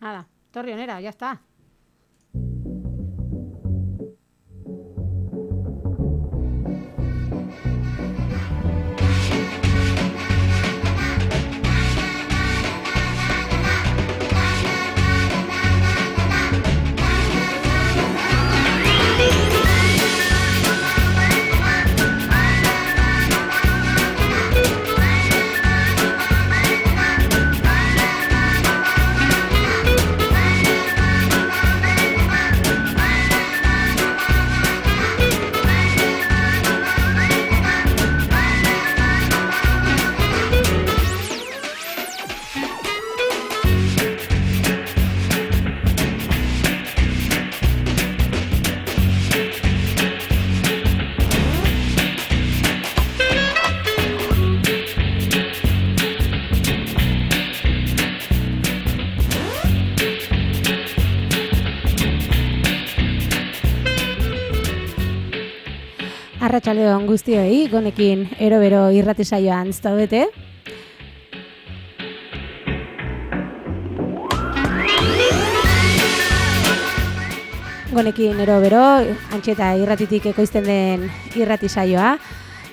Nada, torri onera, ya está. Arratxaldeon guztioi, gonekin erobero irrati saioan zaudete. Gonekin erobero, antxeta irratitik ekoizten den irrati saioa.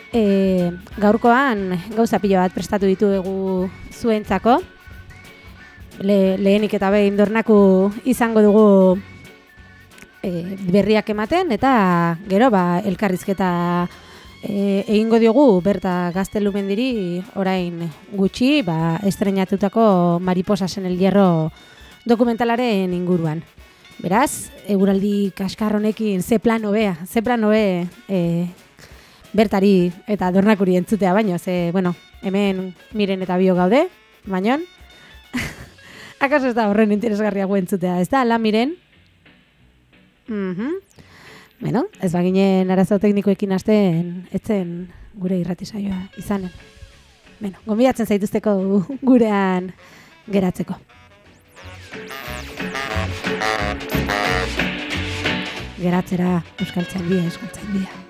E, gaurkoan gauza pilo bat prestatu ditugu zuentzako. Le, lehenik eta behin dornaku izango dugu e, berriak ematen eta gero ba elkarrizketa e, egingo diogu berta gaztelumendiri orain gutxi ba estrenatutako mariposasen el hierro dokumentalaren inguruan. Beraz, eguraldi kaskar honekin ze plan hobea, ze plan hobe e, bertari eta dornakuri entzutea baino, ze, bueno, hemen miren eta bio gaude, baino, akaso ez da horren interesgarria entzutea, ez da, la miren, Mm -hmm. Bueno, ez baginen arazo teknikoekin hasten etzen gure irrati saioa izanen. Bueno, gombiatzen zaituzteko gurean geratzeko. Geratzera euskaltzen bia, euskaltzen bia.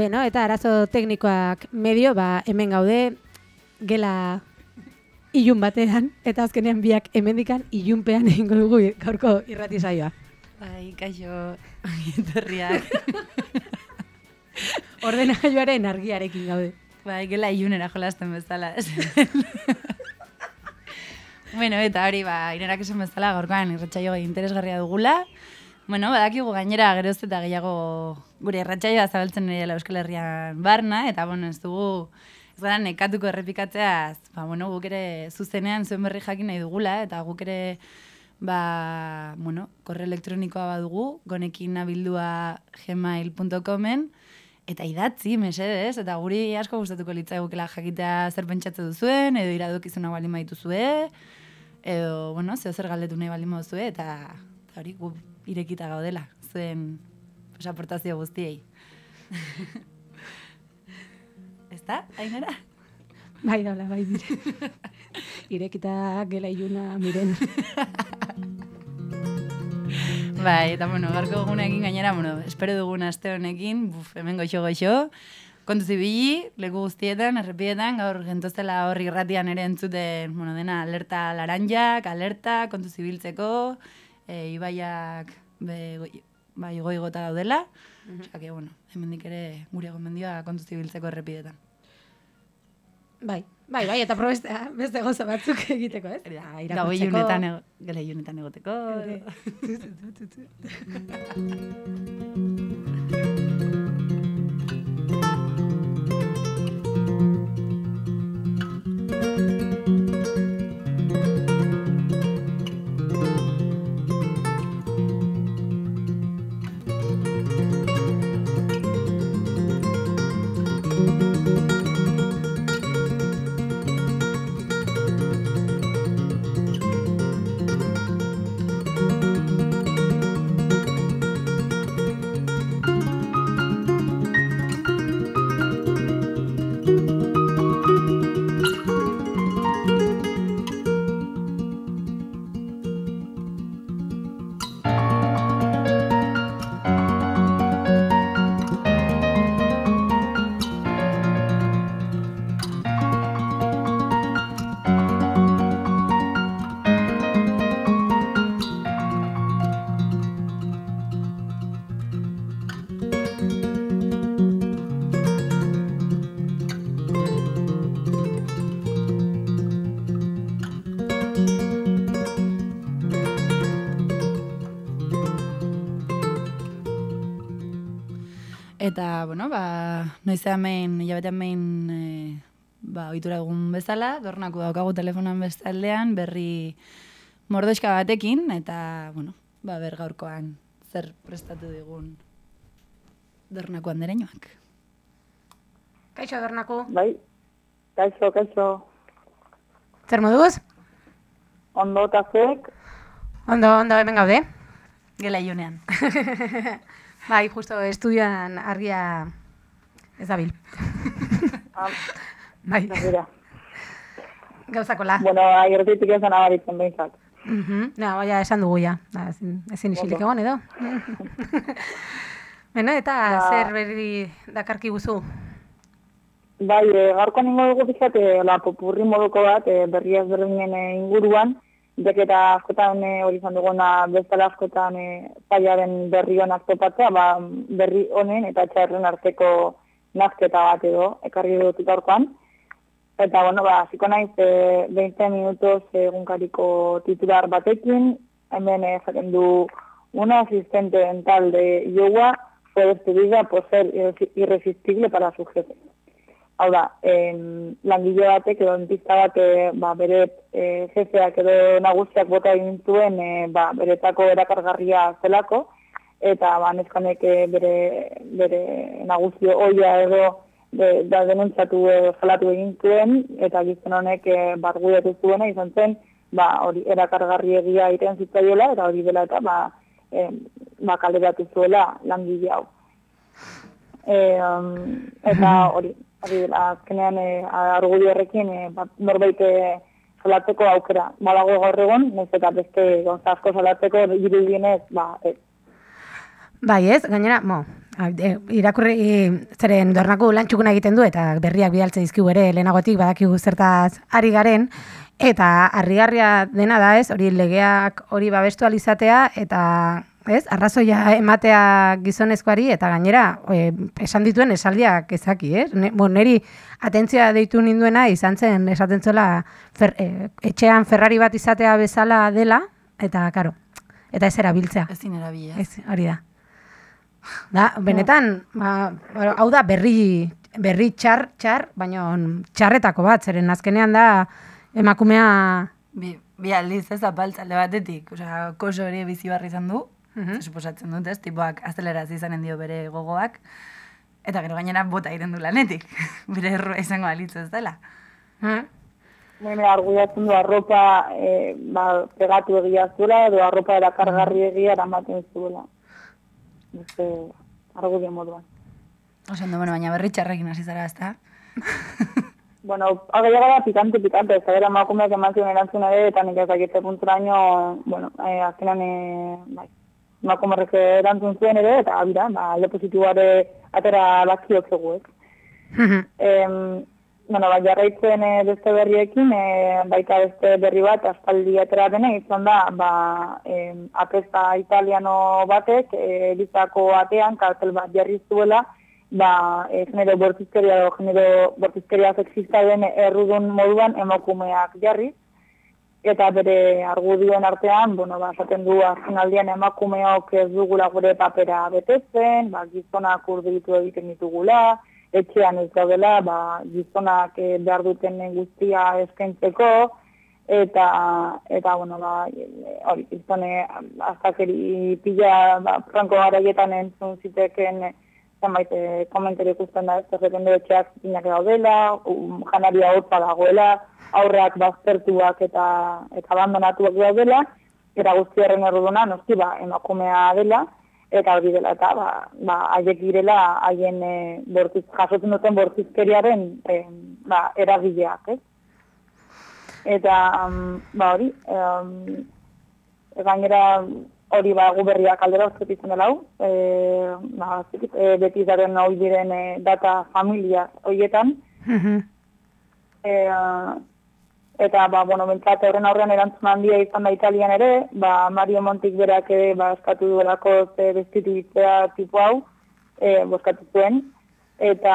Beno, eta arazo teknikoak medio, ba, hemen gaude, gela ilun batean, eta azkenean biak hemendikan ilunpean egingo dugu gaurko irrati saioa. Bai, kaixo, etorriak. Ordena joaren argiarekin gaude. Bai, gela ilunera jolasten bezala. bueno, eta hori, ba, irenak esan bezala, gaurkoan irratxaio interesgarria dugula. Bueno, badakigu gainera geroz eta gehiago gure erratxaioa zabaltzen nire Euskal Herrian barna, eta bueno, ez dugu ez gara nekatuko errepikatzea, ba, bueno, guk ere zuzenean zuen berri jakin nahi dugula, eta guk ere ba, bueno, korre elektronikoa badugu, gonekin nabildua gmail.comen, eta idatzi, mesedez, eta guri asko gustatuko litzai gukela jakitea zer pentsatze duzuen, edo iradok izuna bali maitu zue, edo, bueno, zeo zer galdetu nahi bali zue, eta hori, gu irekita gaudela, zuen aportazio guztiei. Ez da, ainera? Bai, daula, bai, dire. irekita gela iluna miren. bai, eta bueno, garko egunekin gainera, bueno, espero dugun aste honekin, buf, hemen goxo goxo, kontu zibili, leku guztietan, errepietan, gaur gentozela horri irratian ere entzuten, bueno, dena, alerta laranjak, alerta, kontu zibiltzeko, e, ibaiak be, bai, goi gota daudela, mm -hmm. bueno, hemendik ere gure gomendioa kontu zibiltzeko errepidetan. Bai, bai, bai, eta probestea beste goza batzuk egiteko, ez? Da, irakutzeko. Gau iunetan, iunetan egoteko. Eta, bueno, ba, noizean behin, hilabetean behin, e, ba, oitura dugun bezala, dornako daukagu telefonan bestaldean, berri mordoska batekin, eta, bueno, ba, ber gaurkoan zer prestatu digun dornako andereñoak. Kaixo, dornako. Bai, kaixo, kaixo. Zer moduz? Ondo eta zuek, Ondo, ondo, hemen gaude. Gela iunean. Bai, justo estudioan argia ez dabil. ah, Bai, gauzakola. Bueno, agertitik ez nabaritzen behintzat. Mhm, Na, baina esan dugu ja. Da, ezin, ezin isilik egon edo. Beno, eta zer berri dakarki guzu? Bai, e, gaurko ningo dugu pixat, e, la popurri moduko bat, e, berri ezberdinen e, inguruan, deketa askotan e, hori izan duguna bezala askotan e, zaiaren berri honak topatzea, ba, berri honen eta txarren arteko nazketa bat edo, ekarri dut gaurkoan. Eta, bueno, ba, ziko naiz, e, 20 minutos egunkariko titular batekin, hemen esaten du una asistente dental de yoga fue despedida por ser irresi- irresistible para su jefe. Hau da, em, langile batek edo dentista bat e, ba, bere e, jefeak edo nagusiak bota egin zuen e, ba, beretako erakargarria zelako, eta ba, neskanek e, bere, bere nagusio oia edo de, da denuntzatu edo salatu egin zuen, eta gizon honek e, bargudetu zuena izan zen, ba, hori erakargarri egia iten zitzaiola, eta hori dela eta ba, e, ba, kaleratu zuela langile hau. E, um, eta hori, hori dela, azkenean e, argudio horrekin e, ba, norbait e, salatzeko aukera. Balago gaur egon, nez eta beste gauza asko salatzeko irudienez, ba, ez. Bai ez, gainera, mo, e, irakurri e, zeren dornako lantxukuna egiten du eta berriak bidaltze dizkigu ere lehenagotik badakigu zertaz ari garen eta harrigarria dena da ez, hori legeak hori babestu alizatea eta ez, arrazoia ematea gizonezkoari eta gainera e, esan dituen esaldiak ezaki, ez? Ne, bo, neri atentzioa deitu ninduena izan zen esaten zuela fer, e, etxean Ferrari bat izatea bezala dela eta karo, eta ez erabiltzea. Ezin erabila. Ez, hori da. Da, benetan, ba, hau da berri, berri txar, txar, baina txarretako bat, zeren azkenean da emakumea... Bi, bi aldiz ez apaltzalde batetik, osea, koso hori bizi barri izan du, Mhm. suposatzen dut, ez, tipoak azeleraz izanen dio bere gogoak, eta gero gainera bota egiten du lanetik, bere errua izango alitz ez dela. Eh? Bueno, argudiatzen du arropa e, ba, pegatu egia zuela, edo arropa erakargarri egia eramaten zuela. Beste argudio moduan. Oso ondo, bueno, baina berri txarrekin hasi zara, ezta? Bueno, hau da pikante, pikante, ez da bera emakumeak eman zion erantzun ere, eta nik ez dakite punturaino, bueno, eh, azkenan, eh, bai, emakumerrek erantzun zuen ere, eta abira, ba, alde positiboare atera lakiok zegoek. Em, bueno, ba, jarraitzen e, beste berriekin, e, baita beste berri bat, aspaldi atera dena, izan da, ba, em, apesta italiano batek, e, elizako atean, kartel bat jarri zuela, ba, e, genero bortizkeria genero bortizkeria sexista den errudun moduan emakumeak jarri, eta bere argudioen artean, bueno, ba, esaten du azken aldian emakumeok ez dugula gure papera betetzen, ba, gizonak urduritu egiten ditugula, etxean ez gaudela, ba, gizonak eh, behar duten guztia eskaintzeko, eta, eta bueno, ba, hori, gizone, aztakeri pila, ba, franko garaietan entzun ziteken, zenbait eh, komentari ikusten da, ez erreten du etxeak zikinak daudela, um, janaria horpa dagoela, aurreak baztertuak eta eta abandonatuak daudela, eta guzti horren erruduna, noski, ba, emakumea dela, eta hori dela, eta ba, ba, haiek direla, haien e, bortiz, jasotzen duten bortizkeriaren e, ba, eragileak, ez? Eta, um, ba, hori, um, gainera hori ba gu berriak aldera uzketi izan dela hau, e, ba, zikit, e, beti zaren hori diren e, data familia horietan, e, eta, ba, bueno, bentsat horren aurrean erantzun handia izan da Italian ere, ba, Mario Montik berak ere, ba, eskatu duelako ze bestituitzea tipu hau, e, boskatu zuen, eta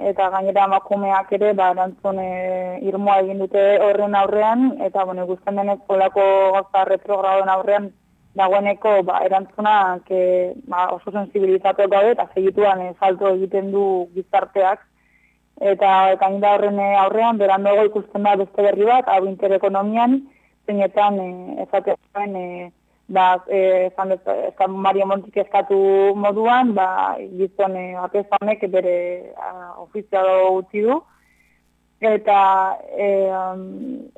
eta gainera emakumeak ere ba erantzun e, irmoa egin dute horren aurrean. Eta bueno ikusten denez polako gauza retrogradoen aurrean dagoeneko ba, erantzunak e, ba, oso sensibilizatu gaude eta segituan e, salto egiten du gizarteak. Eta gainda horren e, aurrean, berandago ikusten da beste berri bat, hau interekonomian, zeinetan e, ezatean e, ba, e, zan, ezan Mario Montik eskatu moduan, ba, gizon e, atezanek bere ofizialo utzi du, eta e,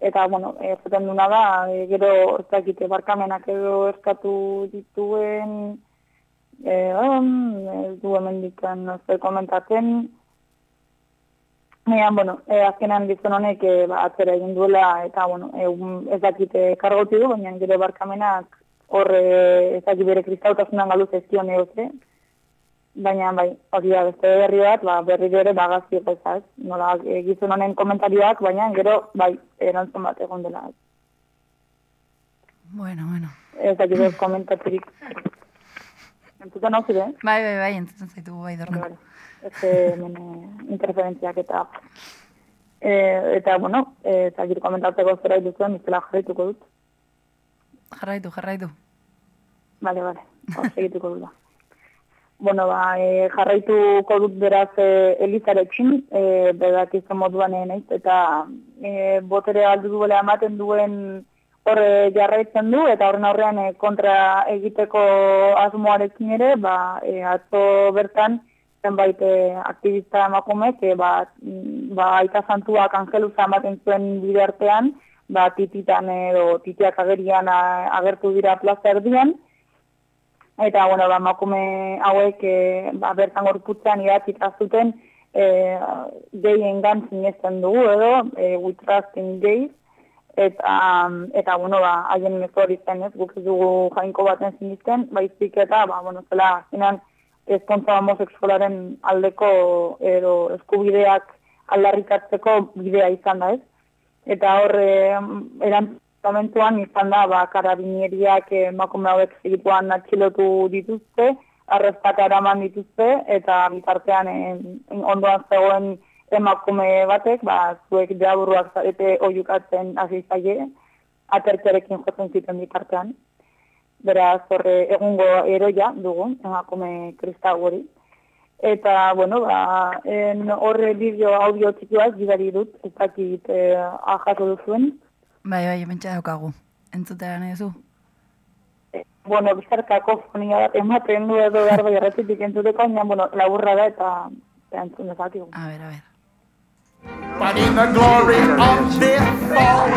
eta bueno, ezten duna da, e, gero ez dakite barkamenak edo eskatu dituen e, ez du hemen dikan komentatzen. Nean, bueno, e, azkenan dizun honek e, ba, atzera egin duela eta bueno, e, ez dakite kargoti du, baina gero barkamenak horre ez dakit bere kristautasunan galuz ez zion Baina, bai, hori da, beste berri bat, ba, berri ere bagazio ez, nola, egizun honen komentarioak, baina, gero, bai, erantzun bat egon dela. Bueno, bueno. Ez da, gero, komentaturik. Entzuten hau zire? Bai, bai, bai, entzuten zaitu, bai, dorna. Bai, ez mene, interferentziak eta... E, eta, bueno, eta gero komentatzeko zera iduzuen, izela jarraituko dut. Jarraitu, jarraitu. Bale, bale, hor segituko dut bueno, ba, e, jarraituko dut beraz e, Elizarekin, e, berak izan moduan nahiz, eta e, botere aldu duela ematen duen horre jarraitzen du, eta horren aurrean e, kontra egiteko asmoarekin ere, ba, e, atzo bertan, zenbait e, aktivista emakumek, e, ba, ba, aita santuak angeluza ematen zuen bide artean, ba, tititan edo titiak agerian agertu dira plaza erdian, eta bueno, ba, makume hauek e, ba, bertan gorputzen idatzita zuten e, gehien gantzin ezten dugu edo, e, we trust in gays, eta, eta bueno, ba, haien hori zen ez, guk dugu jainko baten zinizten, baizik eta, ba, bueno, zela, zinan, ezkontza homoseksualaren aldeko edo eskubideak aldarrikatzeko bidea izan da ez. Eta horre, eran momentuan izan da, ba, karabineriak emakume hauek zigituan atxilotu dituzte, arreztak eraman dituzte, eta bitartean ondoan zegoen emakume batek, ba, zuek jaburruak zarete oiukatzen hasi zaie, atertzarekin jotzen ziten bitartean. Beraz, horre egungo eroia dugu, emakume kristau hori. Eta, bueno, ba, horre bideo audio txikioak gidari dut, ez dakit eh, ahatu duzuen, Bai, bai, mentxa daukagu. Entzutea nahi zu? Bueno, bizarkako fonia bat ematen du edo behar bai entzuteko, baina, bueno, laburra da eta entzun dezakigu. A ver, a ver. But in the glory of their fall,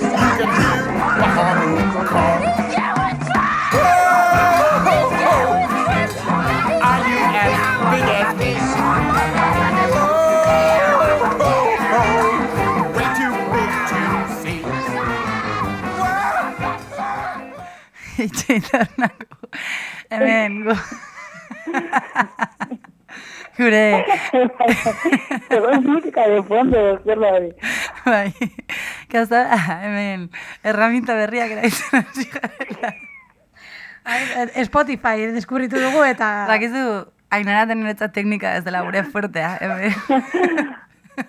you can hear the harmony Itxe itarnako. Hemen, gu... Gure, Zegoen musika de fondo, zer hori. bai, gauza, hemen, erraminta berriak eraizten hasi garela. Ai, Spotify deskubritu dugu eta... Bakizu, ainara teneretza teknika ez dela gure fuertea, hemen.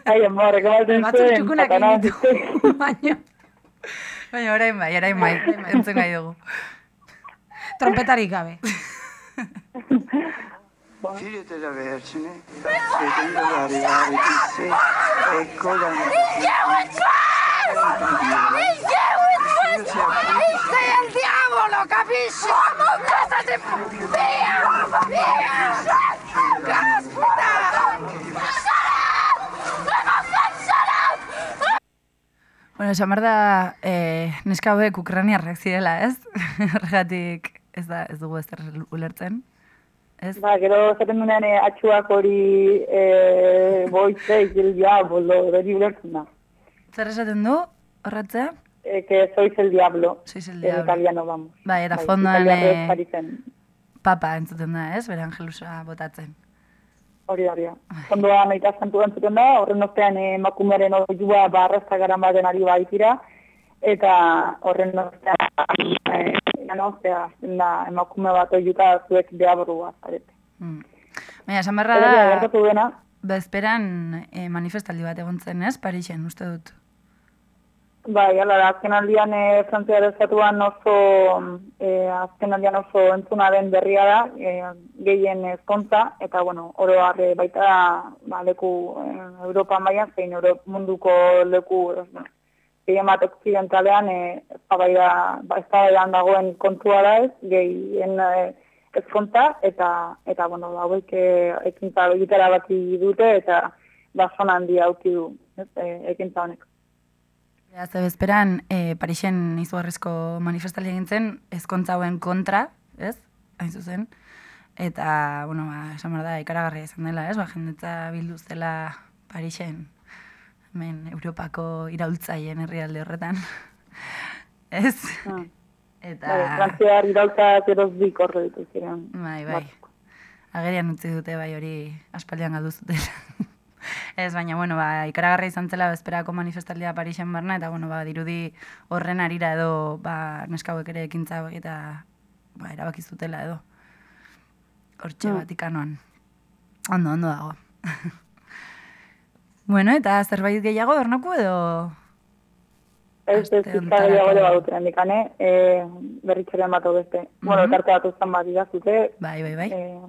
Ai, amor, ekabatzen Batzuk zuen, txukunak satana egin ditu. Baina, Baina orain bai, orain bai, entzun gai dugu. Trompetarik gabe. Figlio della Vergine, vedendo arrivare disse, ecco la sei il diavolo, capisci? Come casa di... Via! Via! Caspita! Bueno, esan behar da, eh, neska hauek ukraniarrak zirela, ez? Horregatik ez da, ez dugu ezer ulertzen. Ez? Ba, gero zaten dunean eh, atxuak hori eh, boitze, el diablo, hori ulertzen da. Zer esaten du, horretzea? Eh, que sois el diablo. Sois el diablo. italiano, vamos. Bai, eta Bai, fondoan eh, zen. papa entzuten da, ez? Bere angelusa botatzen. Hori hori. Fondoan aita santu entzuten da, horren ostean eh, emakumearen oiua barrazta garan baten ari baitira, eta horren ostean eh, gano, ostea, da, emakume bat oiuka zuek deabrua zarete. Hmm. Baina, esan Eta beharra da, gertatu dena, bezperan eh, manifestaldi bat egon zen, ez? Parixen, uste dut. Bai, ala, da, azken aldian e, Frantziar estatuan oso, e, azken aldian oso entzuna den berria da, e, gehien ezkontza, eta, bueno, oro baita, ba, leku e, Europa mailan zein Euro, munduko leku, e, gehien bat okzidentalean, e, eztabaida ba, eztabaidan dagoen kontua da ez, gehien e, ezkontza, eta, eta, bueno, hauek e, ekintza egitera baki dute, eta, ba, zona handia auki du, ez, e, ekintza honek. Ja, ze bezperan, e, Parixen izugarrizko manifestalia egin zen, hauen kontra, ez? Hain zuzen. Eta, bueno, ba, esan da, ikaragarria izan dela, ez? Ba, jendetza bildu zela Parixen, hemen, Europako iraultzaien herrialde horretan. ez? Ah. Eta... Bai, Frantziar iraultza zeroz bi korre ditu ziren. Bai, bai. Agerian utzi dute bai hori aspaldian galdu zutela. Ez, baina, bueno, ba, ikaragarra izan zela bezperako manifestaldia Parixen barna, eta, bueno, ba, dirudi horren arira edo, ba, neska hauek ere ekintza eta, ba, erabaki zutela edo. Hortxe Mm. Vatikanoan. Ondo, ondo dago. bueno, eta zerbait gehiago bernoku edo... Ez, ez, pizka gehiago ere baduten handikane, e, berritxerean bat beste. Bueno, Mhm. tarte bat uztan bat idazute, Bai, bai, bai. e,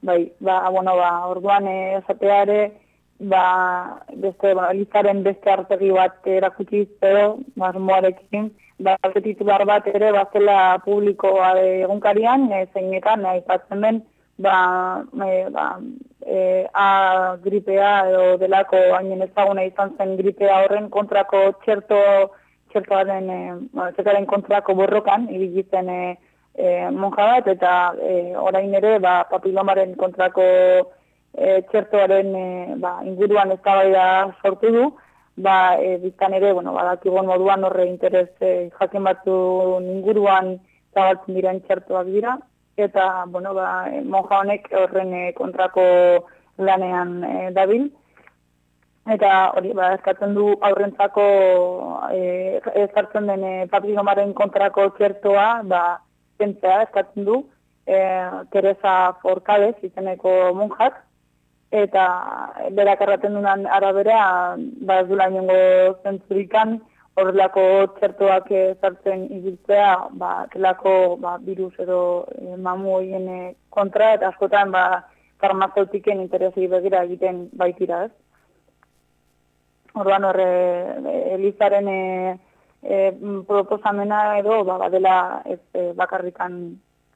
bai, ba, bueno, ba, orduan e, esatea ere, ba, beste, bueno, elizaren beste artegi bat erakutsi edo, marmoarekin, ba, titular bat ere, bazela publikoa egunkarian, e, zeinetan, aipatzen den, ba, e, ba, e, A gripea edo delako hainen ezaguna izan zen gripea horren kontrako txerto txertoaren, e, bueno, txertoaren kontrako borrokan, ibili zen e, e, monja bat, eta e, orain ere, ba, papilomaren kontrako e, txertoaren e, ba, inguruan eztabaida sortu du, ba, e, biztan ere, bueno, badakigun moduan horre interes e, jakin batzu inguruan zabaltzen diren txertoak dira, eta, bueno, ba, e, monja honek horren e, kontrako lanean e, dabil, eta hori, ba, eskatzen du aurrentzako e, ezartzen den e, papilomaren kontrako txertoa, ba, kentzea eskatzen du, e, Teresa Forcades izeneko monjak, eta berak erraten dunan arabera, ba, ez dula inongo zentzurikan, horrelako txertoak ezartzen ibiltzea, ba, telako ba, virus edo e, mamu horien e, kontra, eta askotan, ba, farmazeutiken interesi begira egiten baitira, ez? Orduan horre, Elizaren e, e, proposamena edo, ba, badela ez e, bakarrikan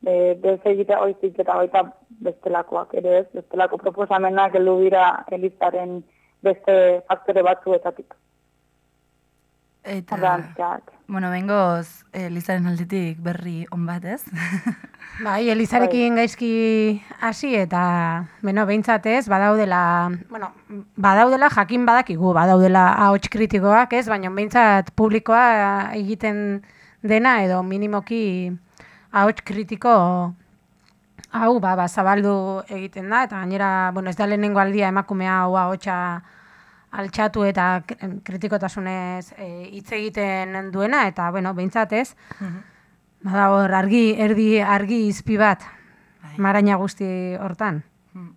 e, bez egitea oizik eta baita bestelakoak ere ez, bestelako proposamenak heldu dira Elizaren beste faktore batzuetatik. Eta, ja, bueno, bengoz, Elizaren aldetik berri on bat, ez? Bai, Elizarekin gaizki hasi eta, bueno, behintzat ez, badaudela, bueno, badaudela jakin badakigu, badaudela ahots kritikoak, ez, baina behintzat publikoa egiten dena edo minimoki ahots kritiko hau, ba, ba, zabaldu egiten da, eta gainera, bueno, ez da lehenengo aldia emakumea hau ahotsa altxatu eta kritikotasunez eh, hitz egiten duena, eta, bueno, behintzat ez, Bada hor, argi, erdi, argi izpi bat, Bai. maraina guzti hortan. Mm.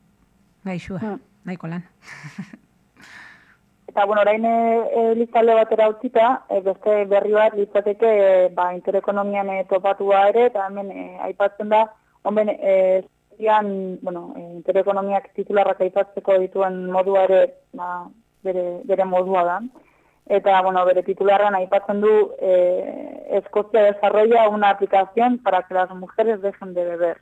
Gaixua, Mm. nahiko lan. Eta, bueno, orain e, e, batera utzita, e, beste berri bat litzateke e, ba, interekonomian e, topatua ere, eta hemen e, aipatzen da, onben, e, zian, bueno, e, interekonomiak titularrak aipatzeko dituen modua ere, ba, bere, bere modua da. Eta, bueno, bere titularran aipatzen du, eh, Escocia desarrolla una aplicación para que las mujeres dejen de beber.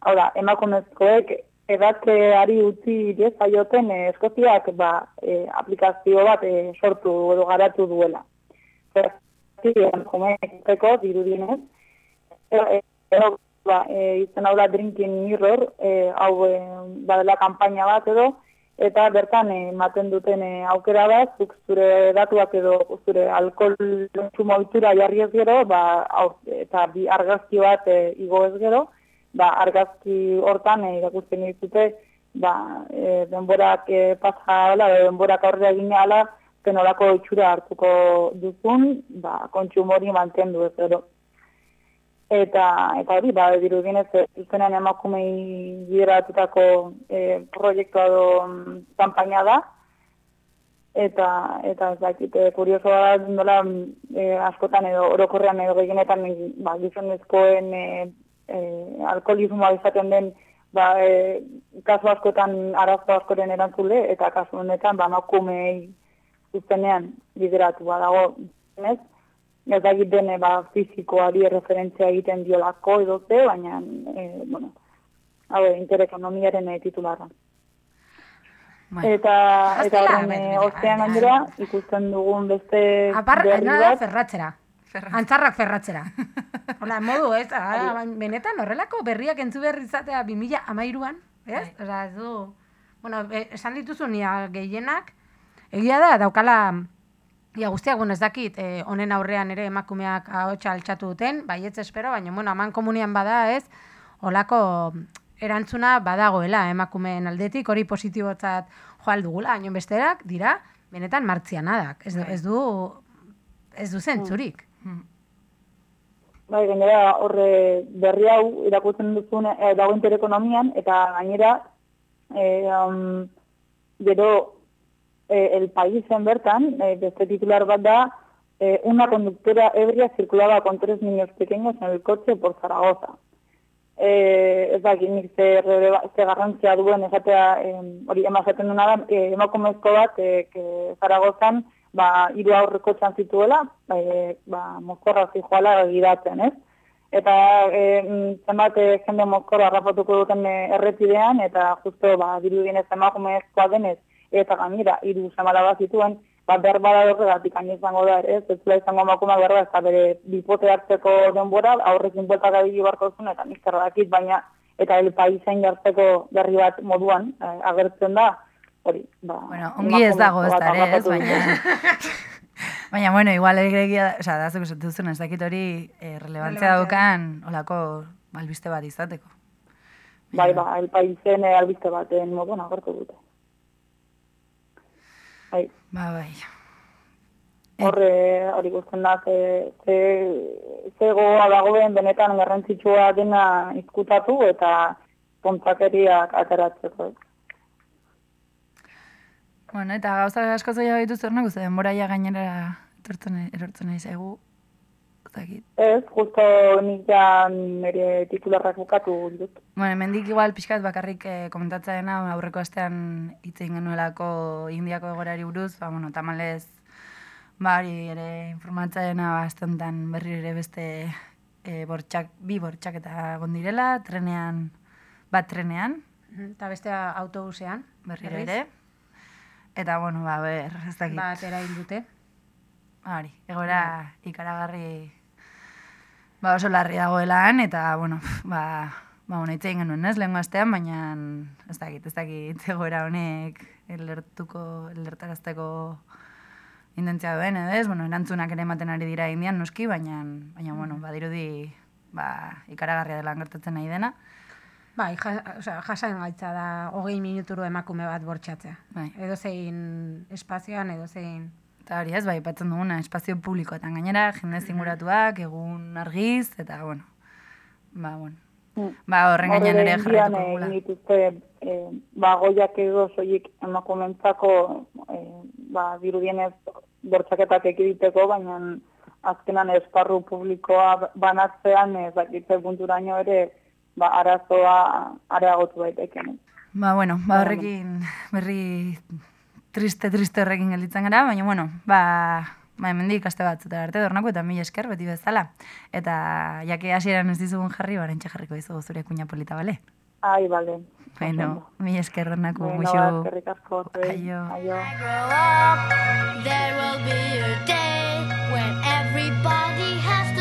Hau da, emakumezkoek edatzeari utzi diezaioten eh, Eskoziak ba, eh, aplikazio bat eh, sortu edo garatu duela. Emakumeekiko dirudienez, e, e, ba, e, izen hau da Drinking Mirror, e, hau e, badela kanpaina bat edo, eta bertan eh, ematen duten eh, aukera bat, zuk zure datuak edo zure alkohol kontsumo ohitura jarri ez gero, ba, eta bi argazki bat e, igo ez gero, ba, argazki hortan e, irakusten dituzte, ba, e, denborak e, pasa ala, denborak aurrera egin ala, zenolako itxura hartuko duzun, ba, kontsumo hori mantendu ez gero. Eta, eta hori, ba, dirudienez, zuzenean emakumei bideratutako e, proiektua edo mm, kanpaina da, eta eta ez dakit, e, kuriosoa da nola e, askotan edo orokorrean edo gehienetan ba, gizonezkoen e, e, alkoholismoa izaten den ba, e, kasu askotan arazko askoren erantzule, eta kasu honetan ba, makumei zuzenean bideratu badago, ez? Ez dakit dene ba, fizikoari referentzia egiten diolako edo ze, baina, e, bueno, hau, interekonomiaren e, titularra. Bueno, Eta, eta horren e, bet- ostean gainera ikusten dugun beste Apar, bat, ferratzera. Ferratzera. Antzarrak ferratzera. Hola, modu, ez? Ah, benetan horrelako berriak entzu berri izatea 2000 amairuan, ez? Bai. Osa, ez du... Bueno, esan dituzu nia gehienak, egia da, daukala, ia guztiak, bueno, ez dakit, eh, honen aurrean ere emakumeak ahotsa altxatu duten, baietz espero, baina, bueno, aman komunian bada, ez? Olako erantzuna badagoela emakumeen aldetik, hori positibotzat joal dugula, baina besterak dira, benetan martzianadak. Ez du, ez du, ez du zentzurik. bai, gainera horre berri hau irakurtzen duzun e, dago interekonomian, eta gainera, e, um, gero eh, el paísen bertan, eh, beste titular bat da, eh, una conductora ebria circulaba con tres niños pequeños en el coche por Zaragoza. Eh, ez dakit nik ze, ze garrantzia duen esatea, eh, hori emazaten duna da, eh, emakumezko bat, eh, que Zaragozan, ba, hiru aurreko txan zituela, eh, ba, mozkorra zijoala gidatzen, ez? Eta e, zenbat e, jende mozkorra harrapatuko duten e, errepidean, eta justo ba, dirudienez emakumezkoa denez, eta gainera, hiru semala bat zituen, ba, berbara horregatik hain izango da ere, ez ez zela izango emakumea berba, ez da bere bipote hartzeko denbora, aurrekin bueltak abili barko zuen, eta nik zer dakit, baina, eta el paisain jartzeko berri bat moduan eh, agertzen da, hori, ba, Bueno, ongi ez dago ez da ez, baina... Baina, bueno, igual egia, o sea, dazuk esatu duzen, ez dakit hori eh, relevantzia daukan olako albiste bat izateko. Bai, ba, el paisen eh, albiste baten moduan agertu dute. Bai, Ba, bai. horre hori guztien da, ze, ze, ze gogoa dagoen benetan garrantzitsua dena izkutatu eta pontzakeriak ateratzeko. Bueno, eta gauza asko zaila nago, ze denbora ja gainera etortzen, erortzen nahi zaigu. Ez dakit. Ez, justo nik ja nire titularrak bukatu dut. Bueno, mendik igual pixkat bakarrik eh, komentatzea dena, aurreko astean hitz egin genuelako Indiako egorari buruz, ba, bueno, tamalez, ba, hori ere informatza dena, ba, aste honetan berri ere beste eh, bortxak, bi bortxak eta gondirela, trenean, bat trenean, Eta bestea autobusean. berriz, ere. Eta, bueno, ba, ber, ez dakit. Bat erail dute. Hori, egora ikaragarri ba oso larri dagoelan, eta, bueno, ba, ba bueno, hitz egin genuen, ez, lehenko astean, baina ez dakit, ez dakit egoera honek elertuko, elertarazteko intentzia duen, edo ez, bueno, erantzunak ere ematen ari dira indian, noski, baina, baina, bueno, badirudi, ba, ikaragarria dela gertatzen nahi dena. Bai, ja, osea, jasan gaitza da hogei minuturu emakume bat bortxatzea. Bai. Edo zein espazioan, edo zein... Eta hori ez, bai, patzen duguna, espazio publikoetan gainera, jende zinguratuak, egun argiz, eta, bueno, ba, bueno. Mm. Ba, horren gainean ere jarraituko gula. dituzte, eh, ba, goiak edo soilik emakumentzako, eh, ba, dirudienez bortxaketak ekiditeko, baina azkenan esparru publikoa banatzean, ez dakitze punturaino ere, ba, arazoa areagotu daiteken. Ba, bueno, ba, horrekin berri triste, triste horrekin gelditzen gara, baina, bueno, ba, ba, hemendik aste bat zutera arte dornako eta mila esker beti bezala. Eta, jake hasieran ez dizugun jarri, barentxe jarriko dizugu zure kuña polita, bale? Ai, bale. Bueno, mila esker dornako, Bueno, muixu. ba, eskerrik asko. Aio. Aio. there will be a day when everybody has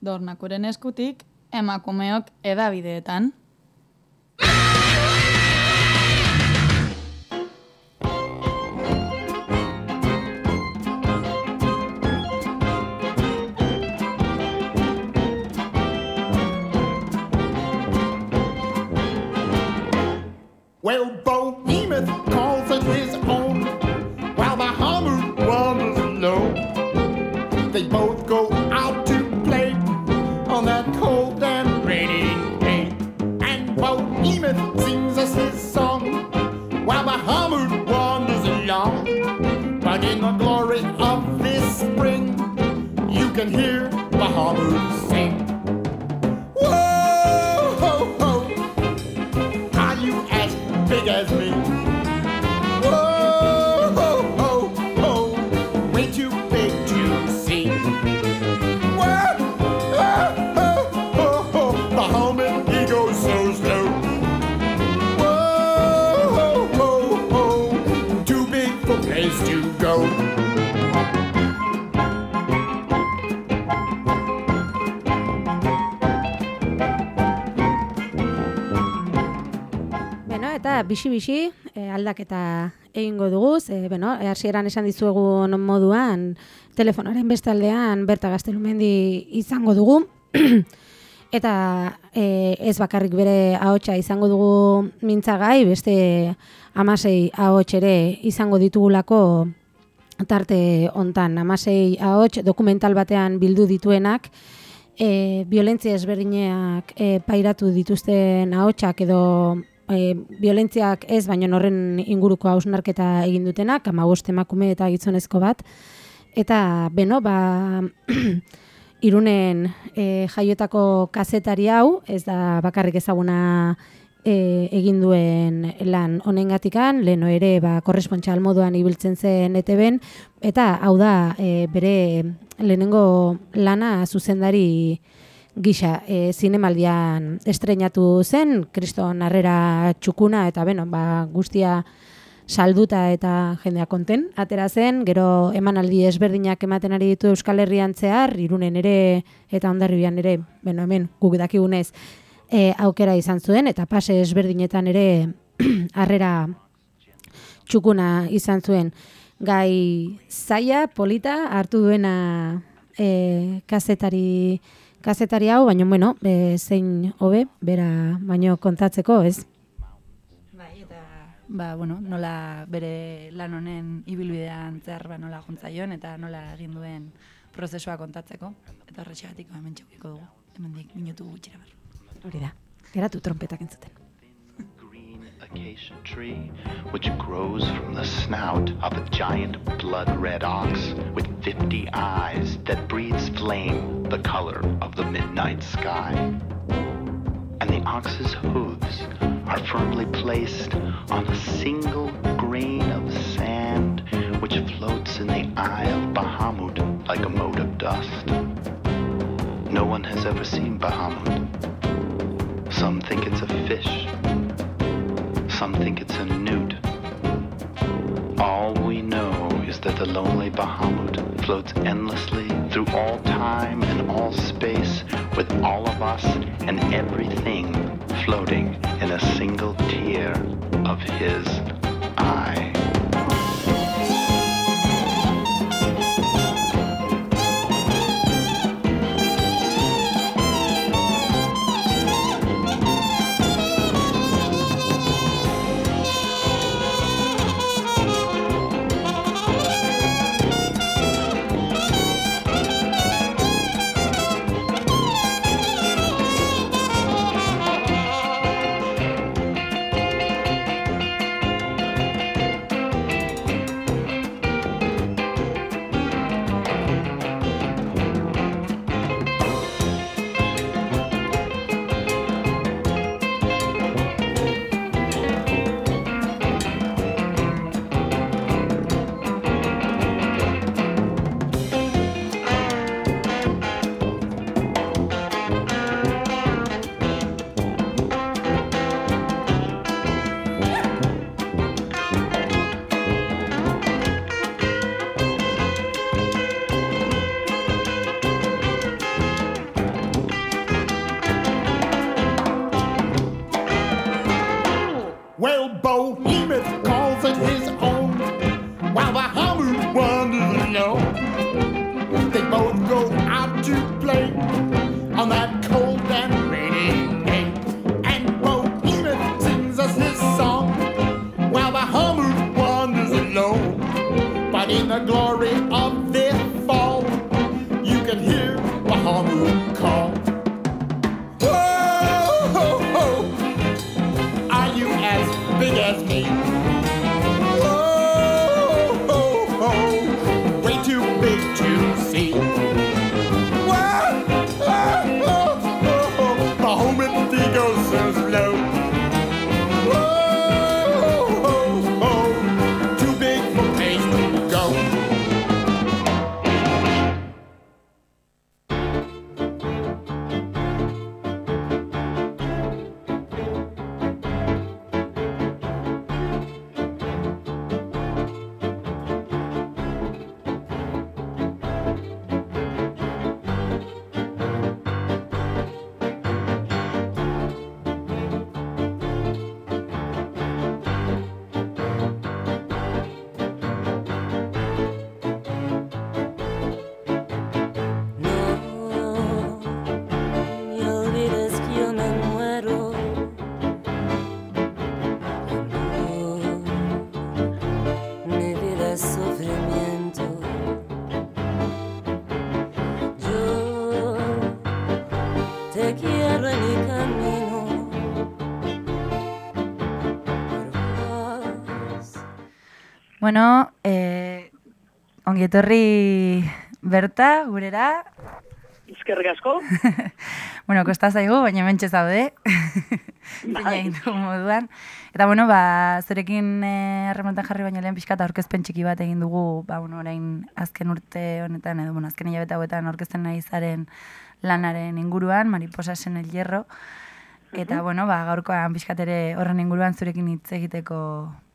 Dornakuren eskutik, emakumeok edabideetan. Well, Behemoth calls it his own, while the Hammer wanders alone. They both go in the glory of this spring, you can hear the Bahamut sing. Whoa, ho, ho. Are you as big as Bisi-bisi e, aldaketa egingo dugu, ze, beno, e, hasieran esan dizuegun moduan, telefonaren bestaldean Berta Gaztelumendi izango dugu, eta e, ez bakarrik bere ahotsa izango dugu mintzagai, beste amasei ahots ere izango ditugulako tarte hontan. Amasei ahots dokumental batean bildu dituenak, e, violentzia ezberdinak e, pairatu dituzten ahotsak edo e, violentziak ez, baina horren inguruko hausnarketa egin dutenak, amabost emakume eta gizonezko bat. Eta, beno, ba, irunen e, jaiotako kazetari hau, ez da bakarrik ezaguna e, egin duen lan honengatikan, leno ere ba, korrespontxal moduan ibiltzen zen eteben, eta hau da e, bere lehenengo lana zuzendari gisa e, zinemaldian estreinatu zen, kriston harrera txukuna, eta beno, ba, guztia salduta eta jendea konten atera zen, gero emanaldi ezberdinak ematen ari ditu Euskal Herrian zehar, irunen ere eta ondarribian ere, beno hemen, guk dakigunez, e, aukera izan zuen, eta pase ezberdinetan ere harrera txukuna izan zuen. Gai zaila, polita, hartu duena e, kazetari, kazetari hau, baina, bueno, e, zein hobe, bera baino kontatzeko, ez? Bai, eta ba, bueno, nola bere lan honen ibilbidean zehar ba, nola juntzaion eta nola egin duen prozesua kontatzeko. Eta horretxegatik ba, hemen txaukiko dugu. Hemendik minutu gutxira bar. Hori da, geratu trompetak entzuten. Acacia tree, which grows from the snout of a giant blood red ox with fifty eyes that breathes flame the color of the midnight sky. And the ox's hooves are firmly placed on a single grain of sand which floats in the eye of Bahamut like a mote of dust. No one has ever seen Bahamut. Some think it's a fish. Some think it's a newt. All we know is that the lonely Bahamut floats endlessly through all time and all space with all of us and everything floating in a single tear of his eye. Bueno, eh, ongi etorri berta, gurera. Ezkerrik asko. bueno, kosta zaigu, baina mentxe zaude. Dugu moduan. Eta bueno, ba, zurekin eh, harremantan jarri baina lehen pixka eta aurkezpen txiki bat egin dugu, ba, bueno, orain azken urte honetan, edo, bueno, azken hilabete hauetan aurkezten nahi zaren lanaren inguruan, mariposasen el hierro. Eta, bueno, ba, gaurkoan pixkat ere horren inguruan zurekin hitz egiteko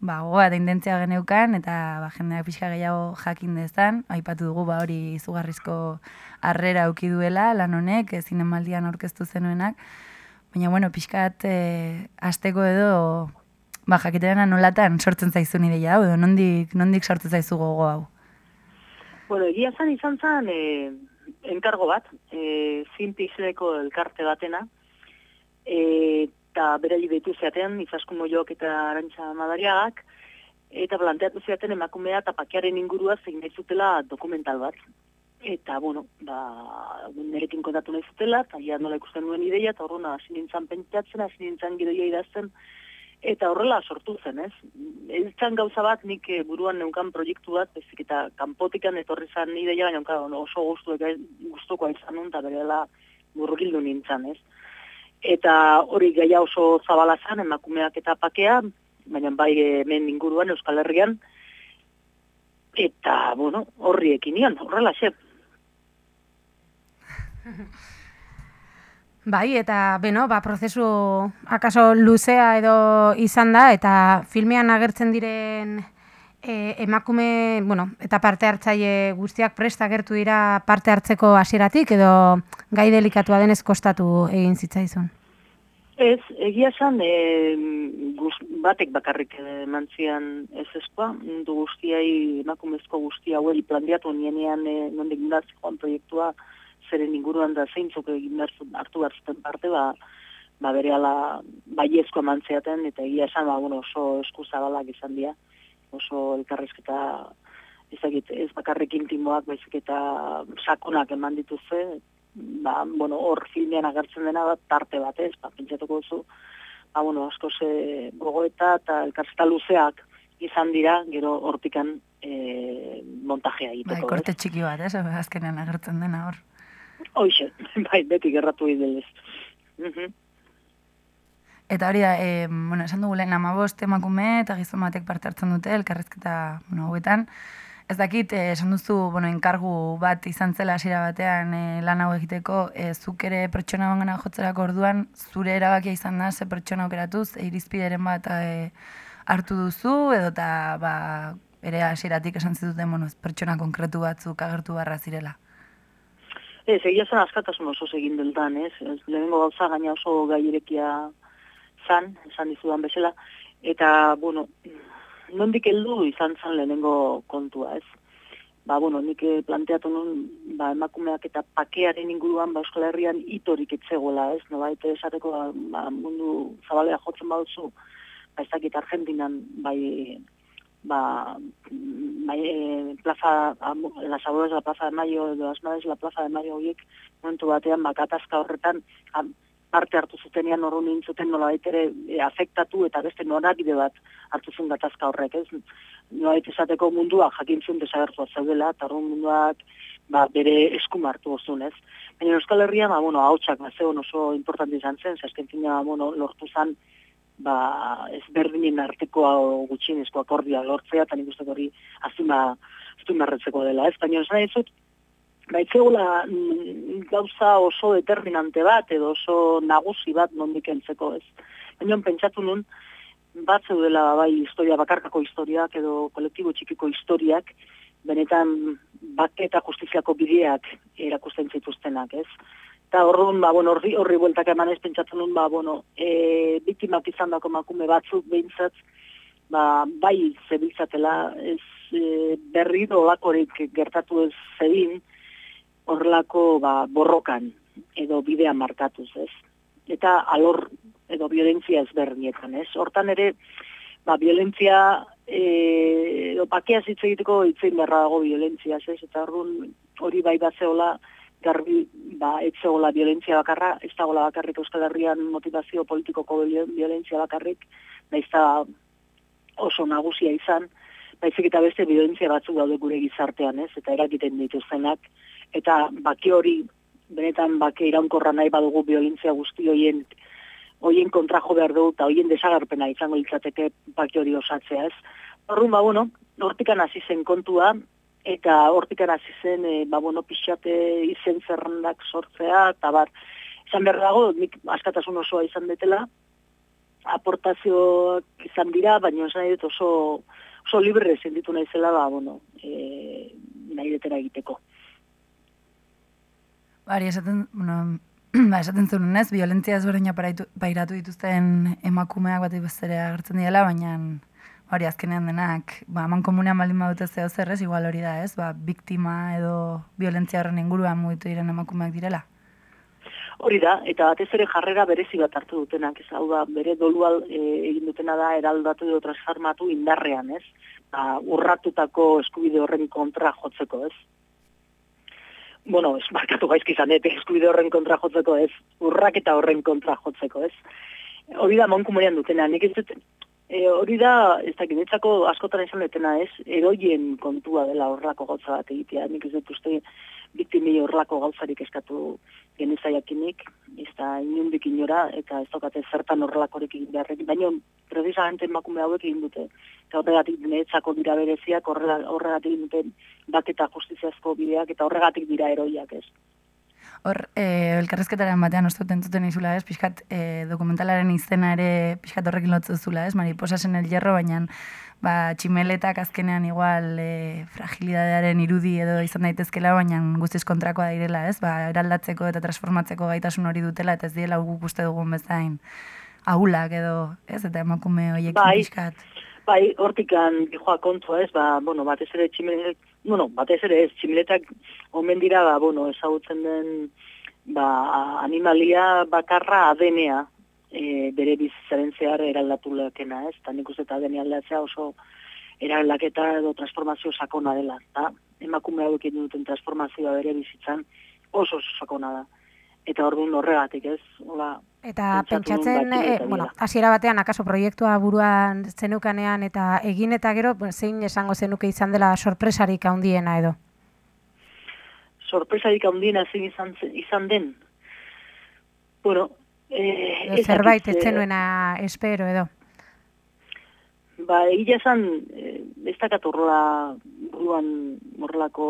ba, gogoa eta intentzia geneukan, eta ba, jendeak pixka gehiago jakin dezan, aipatu dugu ba, hori izugarrizko harrera auki duela, lan honek, e, zinemaldian aurkeztu zenuenak, baina, bueno, pixkat e, asteko edo, ba, jakiterena nolatan sortzen zaizun ideia hau, edo nondik, nondik sortzen zaizu gogo hau. Bueno, egia zan izan zan, e, enkargo bat, e, zinpixleko elkarte batena, eta berali betu zeaten, izaskun moiok eta arantxa madariagak, eta planteatu zeaten emakumea eta pakearen ingurua zein nahi zutela dokumental bat. Eta, bueno, ba, nerekin kontatu nahi zutela, eta ja nola ikusten nuen ideia, eta horrena hasi nintzen pentsatzen, hasi nintzen gidoia idazten, eta horrela sortu zen, ez? Ez zan gauza bat, nik eh, buruan neukan proiektu bat, bezik eta kanpotikan etorri zan ideia, baina oso guztu, guztukoa izan nun, eta berela burrukildu nintzen, ez? Eta hori gaia oso zabala zan, emakumeak eta pakea, baina bai hemen inguruan, Euskal Herrian, eta, bueno, horri ekinian, horrela xe. Bai, eta, beno, ba, prozesu akaso luzea edo izan da, eta filmean agertzen diren e, emakume, bueno, eta parte hartzaile guztiak prest agertu dira parte hartzeko hasieratik edo gai delikatua denez kostatu egin zitzaizun? Ez, egia esan, e, guz, batek bakarrik eman zian ez ezkoa, mundu guztiai, emakumezko guztia hauei plandiatu nienean e, nondik joan proiektua, zeren inguruan da zeintzuk egin hartu behar zuten parte, ba, ba bere ala baiezko eman eta egia esan, ba, bueno, oso eskuzabalak izan dira, oso elkarrizketa ezagit, ez bakarrik intimoak, baizik eta sakonak eman dituzte, ba, bueno, hor filmean agertzen dena bat tarte bat, ez, ba, pentsatuko duzu, ba, bueno, asko ze gogoeta eta elkarrizketa luzeak izan dira, gero hortikan e, montajea egiteko. Bai, korte txiki bat, ez, azkenean agertzen dena hor. Hoxe, bai, beti gerratu idelez. Mm Eta hori da, e, bueno, esan dugu lehen amabost emakume eta gizon batek parte hartzen dute, elkarrezketa, bueno, hauetan. Ez dakit, e, esan duzu, bueno, enkargu bat izan zela hasiera batean e, lan hau egiteko, e, zuk ere pertsona bangana jotzerako orduan, zure erabakia izan da, ze pertsona okeratuz, e, irizpideren bat e, hartu duzu, edo eta, ba, ere hasieratik esan zituten, bueno, pertsona konkretu batzuk agertu barra zirela. Ez, egia zen askatasun oso egin deltan, ez? ez lehenengo gauza gaina oso gairekia zan, esan dizudan bezala, eta, bueno, nondik heldu izan zan lehenengo kontua, ez? Ba, bueno, nik planteatu nun, ba, emakumeak eta pakearen inguruan, ba, Euskal Herrian itorik etzegoela, ez? No, baita esateko, ba, mundu zabalea jotzen baduzu, ba, ez dakit Argentinan, bai, ba, bai, e, plaza, las abuelas de la plaza de Mayo, edo las madres de la plaza de Mayo horiek, momentu batean, ba, katazka horretan, parte hartu zutenean horro nintzuten nola ere e, afektatu eta beste norabide bat hartu zuen gatazka horrek, ez? Nola esateko mundua jakintzun desagertua zeudela, eta horren munduak ba, bere eskum hartu ozun, ez? Baina Euskal Herria, ba, bueno, hautsak, ba, zeon oso importante izan zen, zazken fina, bueno, lortu zan, ba, ez berdinen arteko gutxienezko akordia lortzea, eta nik uste hori azuma, azumarretzeko dela, ez? Baina esan dizut, baitzegola mm, gauza oso determinante bat edo oso nagusi bat nondik entzeko ez. Baina pentsatu nun, bat zeudela bai historia bakarkako historiak edo kolektibo txikiko historiak, benetan bake eta justiziako bideak erakusten zituztenak, ez? Eta horren, ba, bueno, horri, horri bueltak eman ez pentsatzen nun, ba, bueno, e, biktimak izan dako makume batzuk behintzat, ba, bai zebiltzatela, ez e, berri dolakorik gertatu ez zedin, horrelako ba, borrokan edo bidea markatuz, ez? Eta alor edo violentzia ezberdinetan, ez? Hortan ere, ba, violentzia e, edo pakea hitz egiteko hitzein berra dago violentzia, ez? Eta horren hori bai bazeola, garbi, ba, etzeola violentzia bakarra, ez dagoela bakarrik Euskal Herrian motivazio politikoko violentzia bakarrik, nahiz oso nagusia izan, baizik eta beste biolentzia batzuk daude gure gizartean, ez? Eta eragiten dituztenak eta baki hori benetan bake iraunkorra nahi badugu biolentzia guzti hoien hoien kontra jo behar dugu eta hoien desagarpena izango litzateke baki hori osatzea, ez? Horrun, ba, bueno, hortikan hasi zen kontua, eta hortikan hasi zen, e, ba, bueno, pixate izen zerrendak sortzea, eta bar, izan behar dago, nik askatasun osoa izan detela, aportazioak izan dira, baina esan nahi dut oso, oso libre zenditu naizela, ba, bueno, e, nahi detera egiteko. Bari, esaten, bueno, ba, esaten zuen ez, violentzia ezberdina pairatu dituzten emakumeak bat bestere agertzen diela, baina hori azkenean denak, ba, eman komunean baldin badute zeo zer ez, igual hori da ez, ba, biktima edo violentzia horren inguruan mugitu diren emakumeak direla. Hori da, eta batez ere jarrera berezi bat hartu dutenak, ez hau da, bere dolual e, egin dutena da eraldatu edo transformatu indarrean, ez? Ba, urratutako eskubide horren kontra jotzeko, ez? Bueno, ez markatu gaizki izan, dut, eskubide horren kontra jotzeko, ez? Urrak eta horren kontra jotzeko, ez? Hori da monkumerean dutena, nik ez dut, e, hori da, ez dakit, niretzako askotan izan dutena, ez? Eroien kontua dela horrelako gauza bat egitea, nik ez dut uste biktimi horrelako gauzarik eskatu genizaiakinik, ez da inundik inora, eta ez daukate zertan horrelakorik egin beharrek, baina precisamente emakume hauek egin dute, eta horregatik niretzako dira bereziak, horregatik egin dute baketa justiziazko bideak, eta horregatik dira eroiak, ez. Hor, e, elkarrezketaren batean uste dut entzuten izula, ez? Pixkat, e, dokumentalaren izena ere pixkat horrekin lotzu zula, ez? Mariposas en el hierro, baina ba, tximeletak azkenean igual e, fragilidadearen irudi edo izan daitezkela, baina guztiz kontrakoa direla, ez? Ba, eraldatzeko eta transformatzeko gaitasun hori dutela, eta ez diela guk uste dugun bezain ahulak edo, ez? Eta emakume horiekin Bai. pixkat. Bai, hortikan dijoa kontua ez, ba, bueno, batez ere tximiletak, bueno, batez ere ez, tximiletak omen dira, ba, bueno, ezagutzen den, ba, animalia bakarra adenea, e, bere bizitzaren zehar eraldatu lekena, ez, eta nik uste adenea aldatzea oso eraldaketa edo transformazio sakona dela, eta emakume egin duten transformazioa bere bizitzan oso oso sakona da. Eta orduan horregatik, ez? Hola, Eta pentsatzen, e, bueno, hasiera batean akaso proiektua buruan zeneukanean eta egin eta gero zein esango zenuke izan dela sorpresarik handiena edo. sorpresarik handiena zein izan, izan den. Bueno, ez zerbait ez eh, zenuena espero edo. Ba, egia esan, ez dakat horrela, buruan horrelako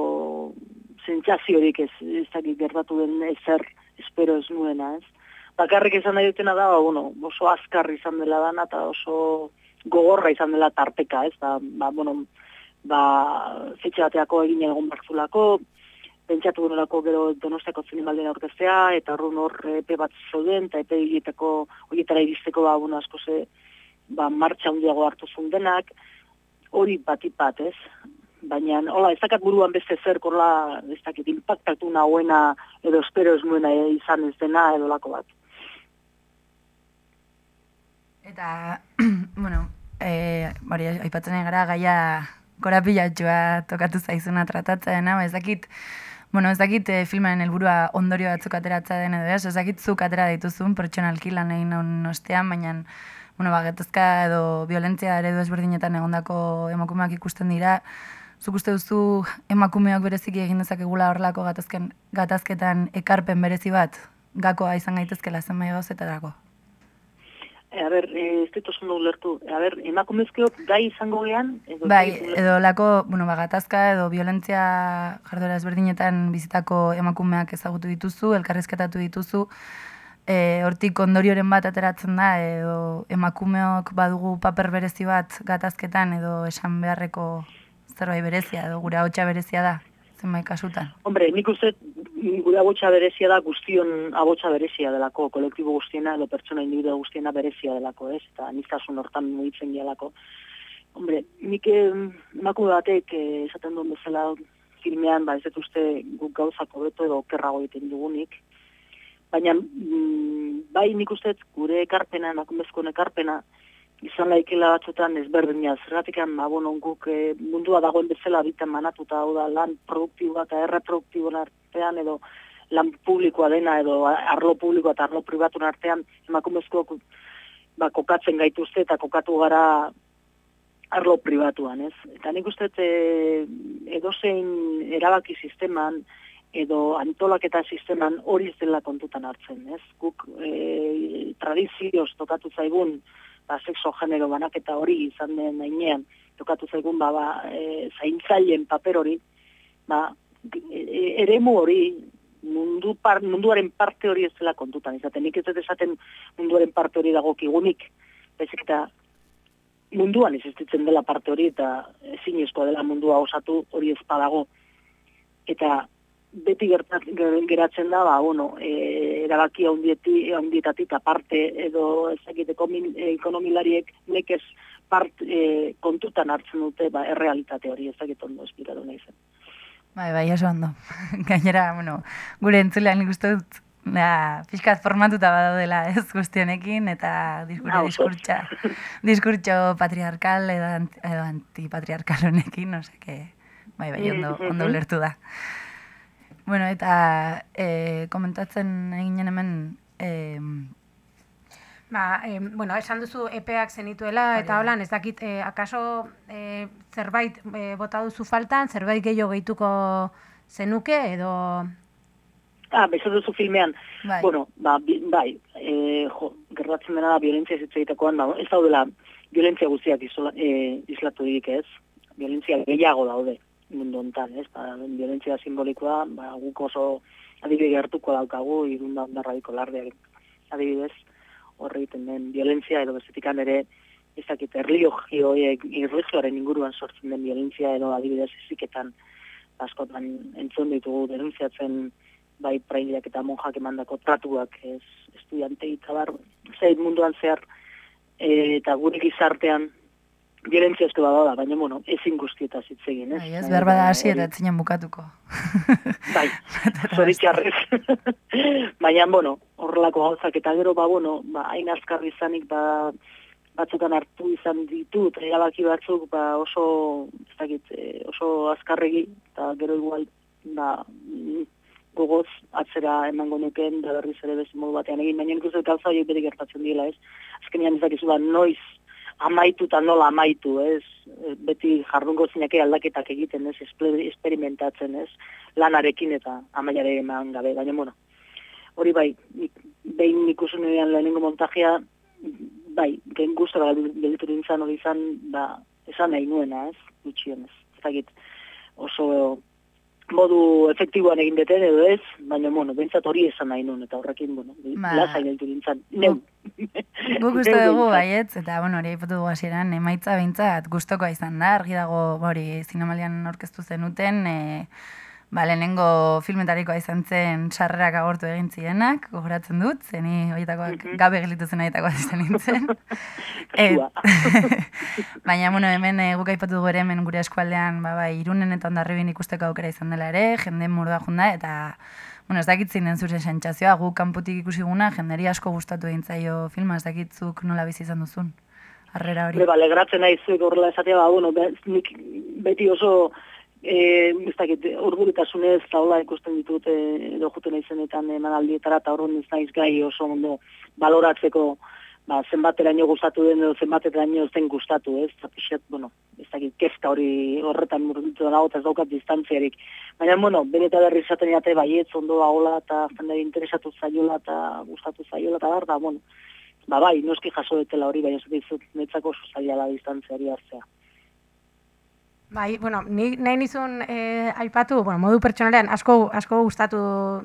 sentsaziorik ez, ez dakit gertatu den ezer espero ez nuena, ez. Bakarrik esan nahi dutena da, ba, bueno, oso azkar izan dela dana eta oso gogorra izan dela tarteka, ez, ba, ba bueno, ba, fetxe bateako egin egon barzulako, pentsatu genolako gero donostiako zinemalden aurkeztea, eta horren hor epe bat zeuden, eta epe horietako, horietara iristeko, ba, bueno, asko ze, ba, martxa handiago hartu zundenak, hori batik bat, ez? Baina, hola, ez dakat buruan beste zer, hola, ez dakit, impactatu nahuena, edo espero ez nuena eh, izan ez dena, edo lako bat. Eta, bueno, e, bari, aipatzen gara gaia korapilatxua tokatu zaizuna tratatzena, ba, ez dakit, bueno, ez dakit e, filmaren helburua ondorio batzuk ateratza den edo ez, ez dakit zuk atera dituzun pertsonalki lan egin naun ostean, baina, bueno, ba, gatazka edo violentzia eredu ezberdinetan egondako emakumeak ikusten dira, zuk uste duzu emakumeok bereziki egin dezakegula horrelako gatazken, gatazketan ekarpen berezi bat, gakoa izan gaitezkela zenbait gauzetarako. E, a ber, e, ez dut oso ondo ulertu. A ber, emakumezkeok gai izango gean, edo Bai, edo lako, bueno, ba, gatazka edo violentzia jarduera ezberdinetan bizitako emakumeak ezagutu dituzu, elkarrizketatu dituzu, e, hortik ondorioren bat ateratzen da, edo emakumeok badugu paper berezi bat gatazketan, edo esan beharreko zerbait berezia, edo gure hotxa berezia da, zenbait kasutan. Hombre, nik uste gure abotsa berezia da guztion abotsa berezia delako, kolektibo guztiena edo pertsona individu guztiena berezia delako, ez? Eta niztasun hortan mugitzen gehalako. Hombre, nik em, emakume batek eh, esaten duen bezala filmean, ba, ez uste guk gauzako beto edo okerrago egiten dugunik. Baina, mm, bai nik uste gure ekarpena, emakumezkoen ekarpena, izan laikela batzutan ezberdina. Zergatik, ba, bueno, guk eh, mundua dagoen bezala bitan manatuta, hau da, lan produktiboa eta erreproduktiboen artean, edo lan publikoa dena, edo arlo publikoa eta arlo pribatun artean, emakumezkoak ba, kokatzen gaituzte eta kokatu gara arlo pribatuan, ez? Eta nik uste e, edozein erabaki sisteman, edo antolaketa sisteman hori ez dela kontutan hartzen, ez? Guk e, tradizioz tokatu zaigun, ba, sexo genero banaketa hori izan den nainean, tokatu zaigun, ba, ba e, zaintzaileen paper hori, ba, e, e, eremu hori, mundu par, munduaren parte hori ez dela kontutan izaten. Nik ez esaten munduaren parte hori dagokigunik, baizik eta munduan existitzen dela parte hori eta ezinezkoa dela mundua osatu hori ez badago. Eta beti gertat, ger- geratzen da, ba, bueno, e, erabaki handieti, handietatik aparte edo ezakiteko ekonomilariek nekez part e, kontutan hartzen dute ba, errealitate hori ezakit ondo esplikatu nahi zen. Bai, bai, oso ondo. Gainera, bueno, gure entzulean nik uste dut, da, pixkat formatuta badaudela ez guztionekin, eta dis- gure oso. diskurtsa, diskurtso patriarkal edo, edo antipatriarkal honekin, osea bai, bai, ondo, ondo ulertu da. Bueno, eta e, komentatzen eginen hemen, e, Ba, eh, bueno, esan duzu epeak zenituela eta holan, ez dakit, eh, akaso eh, zerbait eh, bota duzu faltan, zerbait gehiago gehituko zenuke edo... Ah, beso duzu filmean. Bai. Bueno, ba, bi, bai, e, jo, gertatzen dena da violentzia hitz egitekoan, ba, ez daudela violentzia guztiak isola, e, islatu dirik ez, violentzia gehiago daude mundu hontan, ez, ba, violentzia simbolikoa, ba, guk oso adibide gertuko daukagu, irunda ondarraiko lardeak adibidez, horre egiten den violentzia edo bezetikan ere, ez dakit, horiek, erlijioaren inguruan sortzen den violentzia edo adibidez eziketan askotan entzun ditugu denuntziatzen bai prailiak eta monjak emandako tratuak ez estudiante eta bar, zeit munduan zehar e, eta gure gizartean estu bada, baina bueno, ezin guztietaz hitz egin, ez? bai, ez, behar bada hasi eta Hori- etzinen bukatuko. Bai, zoritxarrez. Baina, bueno, horrelako gauzak eta gero, ba, bueno, ba, hain azkar izanik, ba, batzutan hartu izan ditut, erabaki batzuk, ba, oso, ez dakit, eh, oso azkarregi, eta gero igual, ba, gogoz atzera emango nuken, da berriz ere beste modu batean egin, baina nik uste gauza horiek beti gertatzen dira, ez? Azkenean ez dakizu, ba, noiz amaitu eta nola amaitu, ez? E, Beti jardungo zinake aldaketak egiten, ez? Experimentatzen, ez? Lanarekin eta amaiare eman gabe, baina, bueno, hori bai, nik, behin ikusen nuean lehenengo montajea, bai, gen guztora gelditu nintzen hori izan, ba, esan nahi nuena, ez? Gutxienez, ez dakit oso modu efektiboan egin deten edo ez, baina, bueno, bentsat hori esan nahi nuen, eta horrekin, bueno, Ba. lasai gelditu nintzen, neu. Guk uste dugu baietz, eta bueno, hori aipatu dugu hasieran emaitza behintzat gustokoa izan da, argi dago hori zinemalian aurkeztu zenuten, e, ba, lehenengo filmetarikoa izan zen sarrerak agortu egin zienak, gogoratzen dut, zeni horietakoak gabe gelditu zen horietakoa izan nintzen. Et, baina, bueno, hemen e, guk aipatu dugu ere hemen gure eskualdean, ba, bai, irunen eta ondarribin ikusteko aukera izan dela ere, jende mordua junda, eta Bueno, ez dakit den zure sentsazioa, gu kanputik ikusiguna, jenderi asko gustatu egin zaio filma, ez dakitzuk nola bizi izan duzun. Harrera hori. Hore, ba, legratzen nahi zuek horrela esatea, ba, bueno, be, nik beti oso, e, ez dakit, urburitasunez, taula ikusten ditut, e, edo juten naizenetan emanaldietara, eta horren ez naiz gai oso ondo baloratzeko, ba, zenbateraino gustatu den edo zenbateraino ez den gustatu, ez? Eta pixet, bueno, ez dakit, kezka hori horretan murgiltu nago, eta ez daukat distantziarik. Baina, bueno, beneta berri izaten jate, baietz, ondo dagoela, eta jende interesatu zaiola, eta gustatu zaiola, eta bar, da, bueno, ba, bai, noski jaso detela hori, baina ez dizut, netzako oso zaila da distantziari hartzea. Bai, bueno, ni nahi nizun eh, aipatu, bueno, modu pertsonalean asko asko gustatu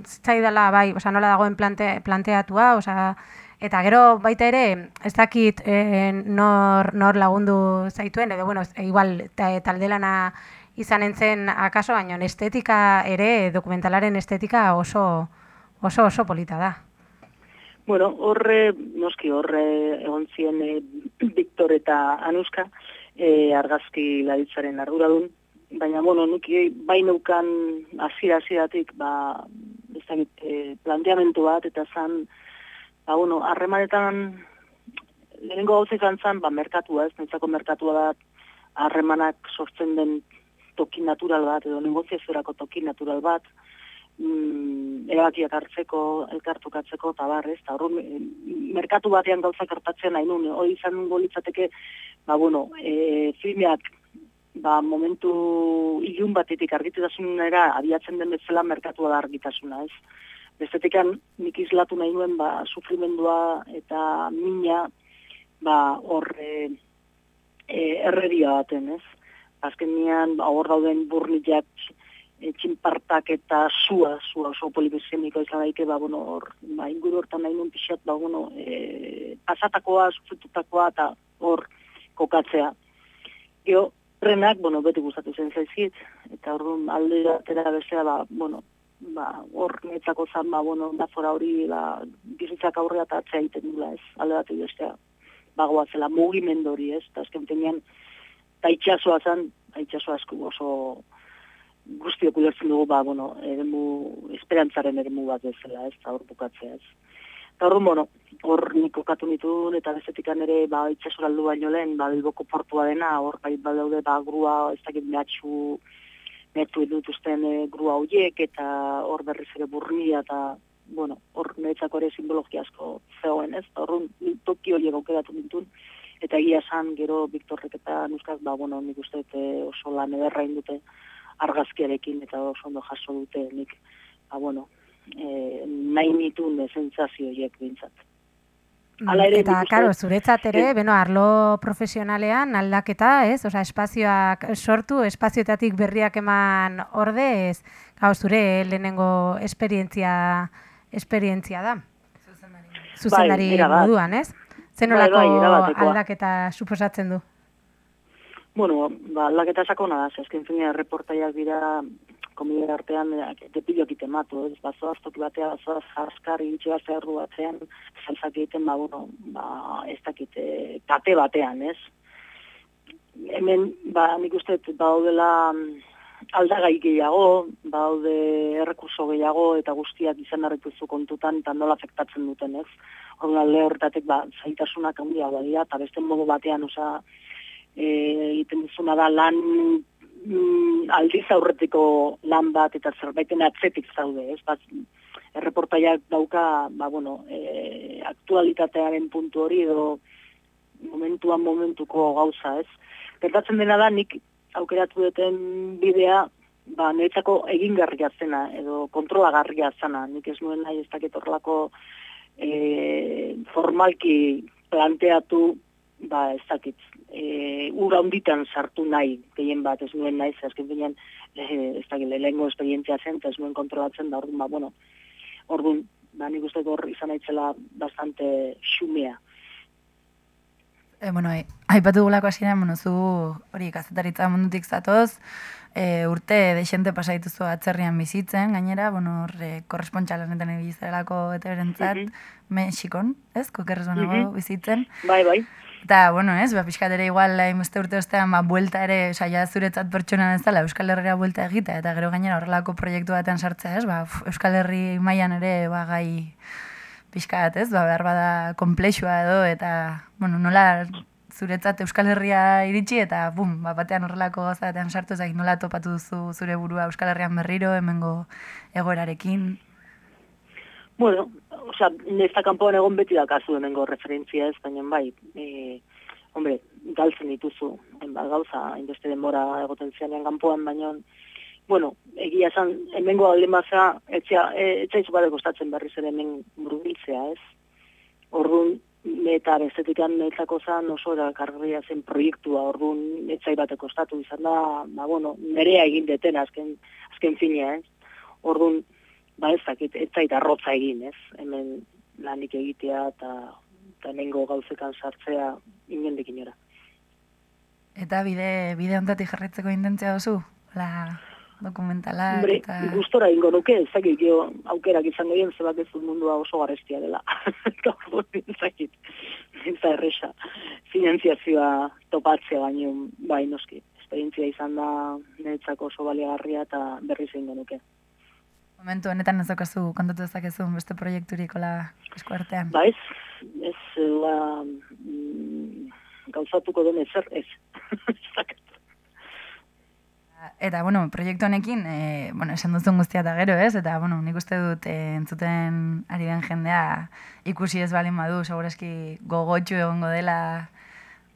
zitzaidala bai, osea nola dagoen plante, planteatua, osea eta gero baita ere ez dakit eh, nor, nor lagundu zaituen edo bueno, e, igual ta, taldelana izan entzen akaso baino estetika ere dokumentalaren estetika oso oso oso polita da. Bueno, horre, noski horre egon ziren e, Victor eta Anuska, e, argazki laditzaren arduradun, baina, bueno, nuki bai neukan hasiera hasieratik ba, ez dakit, e, planteamentu bat, eta zan, ba, bueno, harremanetan, lehenengo gauza izan zan, ba, merkatua, ez, nintzako merkatua da, harremanak sortzen den toki natural bat, edo negoziazioerako toki natural bat, mm, erabakiak hartzeko, elkartukatzeko, eta bar, ez, horren, merkatu batean gauza gertatzen nahi nun, hori izan litzateke, ba, bueno, e, filmeak, ba, momentu ilun batetik argitutasunera abiatzen den bezala merkatua da argitasuna, ez. Bestetekan nik islatu nahi nuen, ba, sufrimendua eta mina, ba, hor, e, e, erredia baten, ez. Azken nian, ba, hor dauden burniak, txinpartak eta sua, sua oso polibesemiko izan daike, ba, bueno, hor, ba, inguru hortan nahi nuen pixat, ba, bueno, e, pasatakoa, sufritutakoa, eta hor, kokatzea. Geo, trenak, bueno, beti gustatu zen zaizkit, eta orduan alde atera bestea, ba, bueno, ba, hor netzako zan, ba, bueno, nafora hori, ba, bizitzak aurrea eta atzea egiten dula, ez, alde bat bestea, bagoa zela, mugimendu hori, ez, eta azken tenean, eta itxasoa zan, itxasoa asko oso guztiok ulertzen dugu, ba, bueno, eremu, esperantzaren eremu bat bezala, ez, hor bukatzea, ez. Eta hor, bueno, hor nik kokatu nituen, eta bezetik ere, ba, itxasora aldu baino lehen, ba, bilboko portua dena, hor, bai, ba, daude, ba, grua, ez dakit mehatxu, mehatxu dituzten e, grua horiek, eta hor berriz ere burnia, eta, bueno, hor netzako ere simbologia asko zegoen, ez, hor, toki horiek aukeratu nituen, eta egia san, gero, Viktorrek eta Nuskak, ba, bueno, nik uste e, oso lan ederra dute argazkiarekin, eta oso ondo jaso dute, nik, ba, bueno, e, nahi nituen sentsazio horiek bintzat. Hala ere, eta, karo, zuretzat ere, Eh, beno, arlo profesionalean aldaketa, ez? Osea, espazioak sortu, espazioetatik berriak eman ordez, gau, zure lehenengo esperientzia, esperientzia da. Zuzendari Bai, erabat. moduan, ez? Zen Bai, bai, aldaketa suposatzen du? Bueno, ba, aldaketa sakona da, azken finean reportaiak dira komedia artean eh, depilok itematu, ez, bazoaz toki batea, bazoaz jaskar bat zerru batzean, salzak egiten, ba, bueno, ba, ez dakit, eh, kate batean, ez? Hemen, ba, nik uste, daudela mm, aldagai gehiago, baude errekurso gehiago, eta guztiak izan harrituzu kontutan, eta nola afektatzen duten, ez? Orduan alde horretatik, ba, zaitasunak handiagoa dira, eta beste modu batean, osa, egiten duzuna da lan mm, aldiz aurretiko lan bat eta zerbaiten atzetik zaude, ez? Bat, erreportaiak dauka, ba, bueno, e, aktualitatearen puntu hori edo momentuan momentuko gauza, ez? Gertatzen dena da, nik aukeratu duten bidea, ba, niretzako egingarria zena, edo kontrolagarria zena. Nik ez nuen nahi ez dakit horrelako e, formalki planteatu, ba, ez dakit, e, ura honditan sartu nahi, gehien bat, ez nuen nahi, ze azken finean, e, ez dakit, lehengo esperientzia zen, ez nuen kontrolatzen, da orduan, ba, bueno, orduan, ba, nik uste hor izan aitzela bastante xumea. E, bueno, ai- aipatu gulako hasieran, bueno, zu hori kazetaritza mundutik zatoz, e, urte desente pasa dituzu atzerrian bizitzen, gainera, bueno, hor, e, korrespontxalanetan ibizarelako eta berentzat, Mexikon, ez, kokerrez Mhm. bizitzen. Bai, bai. Eta, bueno, ez, ba, pixkat ere igual, hainbeste urte ostean, ba, buelta ere, saia zuretzat pertsona ez dela, Euskal Herriera buelta egitea, eta gero gainera horrelako proiektu batean sartzea, ez, ba, Euskal Herri mailan ere, ba, gai pixkat, ez, ba, behar bada komplexua edo, eta, bueno, nola zuretzat Euskal Herria iritsi, eta, bum, ba, batean horrelako gauza batean sartu, ezak nola topatu duzu zure burua Euskal Herrian berriro, hemengo egoerarekin. Bueno, osea, nesta kanpoan egon beti dakazu hemengo referentzia ez, baina bai, e, hombre, galtzen dituzu, hainbat gauza, hainbeste denbora egoten zianean kanpoan, baina, bueno, egia esan, hemengo alde maza, etxea, e, etxaizu bat kostatzen berriz ere hemen burbiltzea, ez? Orduan, eta bestetikan netzako zan oso erakargarria zen proiektua, orduan etzai bat kostatu izan da, ba, bueno, nerea egin deten azken, azken fina, ez? Orduan, ba ez dakit, ez zait arrotza egin, ez? Hemen lanik egitea eta eta nengo gauzekan sartzea inendik inora. Eta bide, bide ontatik jarretzeko intentzia duzu? La dokumentalak Hombre, eta... gustora ingo nuke, ez dakit, jo, aukerak izango dien, zebak ez dut mundua oso garestia dela. Eta dakit, ez da erresa, finanziazioa topatzea baino, bai noski, esperientzia izan da niretzako oso baliagarria eta berriz egingo nuke. Momentu honetan ez daukazu kontatu dezakezu beste proiekturik hola esku artean. Ba ez, ez, la, mm, gauzatuko den ezer, ez. Eta, bueno, proiektu honekin, e, bueno, esan duzun guztia eta gero, ez? Eta, bueno, nik uste dut e, entzuten ari den jendea ikusi ez balin badu, segurazki gogotxu egongo dela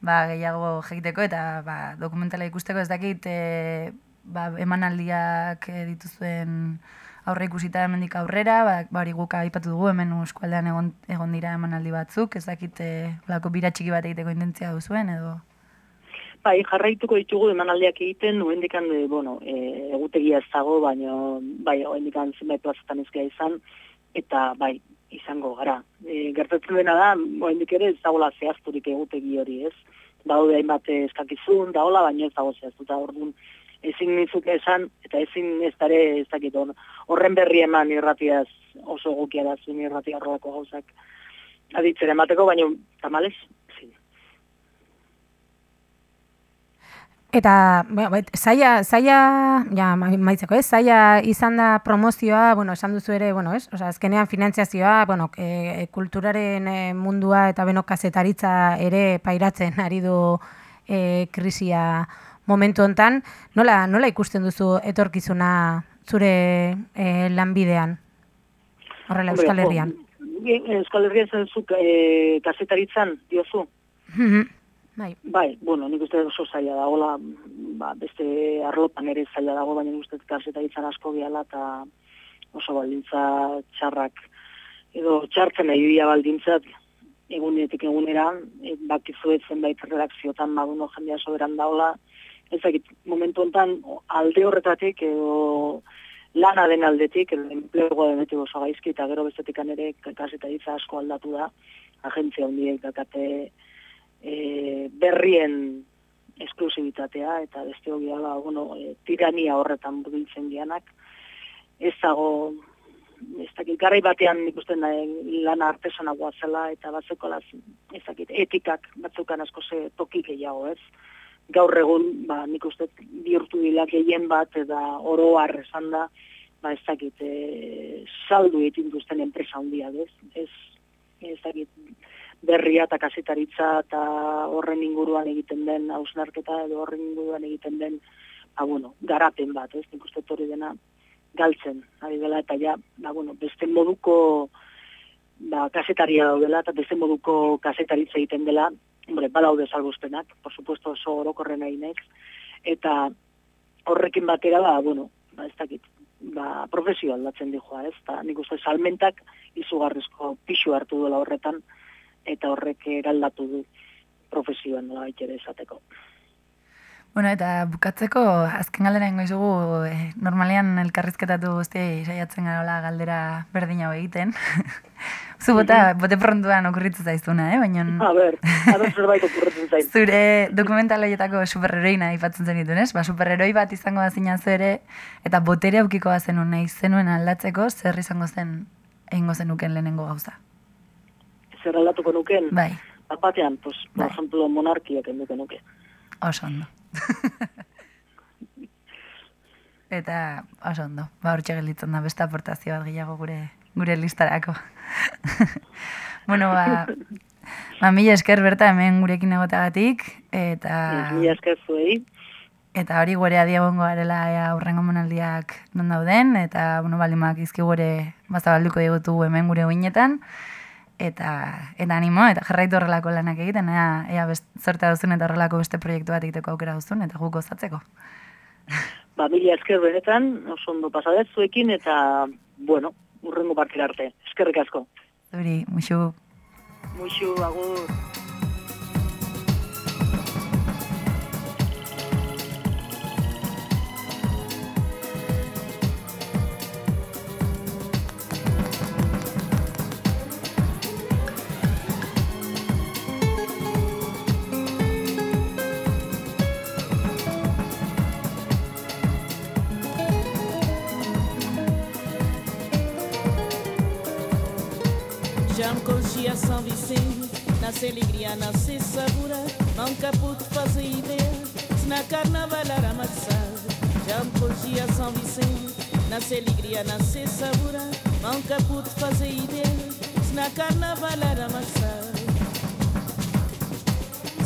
ba, gehiago jakiteko eta ba, dokumentala ikusteko ez dakit e, ba, emanaldiak e, dituzuen aurre ikusita hemendik aurrera, ba, ba hori guk aipatu dugu hemen eskualdean egon, egon dira emanaldi batzuk, ez dakit e, lako bira txiki bat egiteko intentzia duzuen edo... Bai, jarraituko ditugu emanaldiak egiten, uendikan, e, bueno, e, egutegia ez dago, baina, bai, uendikan zenbait plazatan ezkia izan, eta, bai, izango gara. E, gertatzen dena da, uendik ere ez dagoela zehazturik egutegi hori, ez? Daude hainbat eskakizun, dagoela, baina ez dago zehaztuta, orduan, ezin nizuk esan, eta ezin ez dare, ez dakit, hor- horren berri eman irratiaz oso egokia da zuen irratia horrelako gauzak aditzera emateko, baina tamales, zin. Eta, bueno, bait, zaila, zaila, ja, ma- maitzeko, ez? Zaila izan da promozioa, bueno, esan duzu ere, bueno, ez? Osa, azkenean finantziazioa, bueno, e, kulturaren e, mundua eta beno kazetaritza ere pairatzen ari du e, krisia momentu hontan. Nola, nola ikusten duzu etorkizuna zure e, lanbidean? Horrela, Euskal Herrian. e, Euskal Herrian zentzuk e, kazetaritzan, diozu? Mhm. Bai. Bai, bueno, nik uste oso zaila da, hola, ba, beste arlotan ere zaila dago, baina nik uste kazetaritzan asko biala eta oso baldintza txarrak, edo txartzen nahi dira baldintzat, egunetik egunera, e, bakizu ez zenbait redakziotan maduno jendea soberan daola, ez dakit, momentu hontan alde horretatik edo lana den aldetik, edo enplegoa denetik oso gaizki, eta gero bestetikan ere kasetaritza asko aldatu da, agentzia hundiek dakate e, berrien esklusibitatea, eta beste hori da, bueno, e, tirania horretan biltzen dianak, ez dago, ez dakit, garai batean ikusten da, e, lana artesanagoa zela, eta batzeko ez dakit, etikak batzukan asko ze toki gehiago, ez? Gaur egun, ba, nik uste bihurtu dila gehien bat, eta oro har esan da, ba, ez dakit, e, saldu egiten duzten enpresa handia, ez? Ez, ez dakit, berria eta kasetaritza eta horren inguruan egiten den hausnarketa edo horren inguruan egiten den ba, bueno, garapen bat, ez? Nik uste hori dena galtzen, ari dela, eta ja, ba, bueno, beste moduko ba, kasetaria daudela, eta beste moduko kasetaritza egiten dela, hombre, balaude salbuzpenak, por supuesto oso orokorren naiz, eta horrekin batera, ba, bueno, ba, ez dakit, ba, profesio aldatzen dijoa, ez? Ta, nik uste salmentak izugarrizko pixu hartu duela horretan, eta horrek eraldatu du profesioan nola ere esateko. Bueno, eta bukatzeko, azken galdera ingo izugu, eh, normalean elkarrizketatu guztiei saiatzen garola galdera berdina egiten. Zu bota, bote prontuan okurritu zaizuna, eh? Baina A ber, zerbait okurretzen zain. zure dokumental horietako superheroina aipatzen zen ditun? Ba, superheroi bat izango da zinazu ere, eta botere aukiko zenun nahi zenuen aldatzeko, zer izango zen egingo zenuken lehenengo gauza. Zer aldatuko nuken, Bai, bat batean, pues, por Bai. ejemplo, monarkiak enduko nuke. oso ondo. eta oso ondo, ba hortxe gelditzen da beste aportazio bat gehiago gure gure listarako. bueno, ba, ba mila esker berta hemen gurekin egotagatik, eta... Mila esker zuei, Eta hori gure adi egongo garela ea aurrengo monaldiak non dauden, eta, bueno, balimak izki gure bazabalduko digutu hemen gure uinetan, eta, eta animo, eta jarraitu horrelako lanak egiten, ea, ea best, zortea duzun eta horrelako beste proiektu bat egiteko aukera duzun, eta guk gozatzeko. ba, mila esker benetan, oso ondo pasadet zuekin, eta, bueno, urrengo partira arte. Eskerrik asko. Zuri, muxu. Muxu, agur. essa alegria nasce sabura, segura, nunca pude fazer ideia. Se na carnaval era amassado, já me dia São Vicente. Nessa alegria nasce sabura, segura, nunca pude fazer ideia. Se na carnaval era amassado.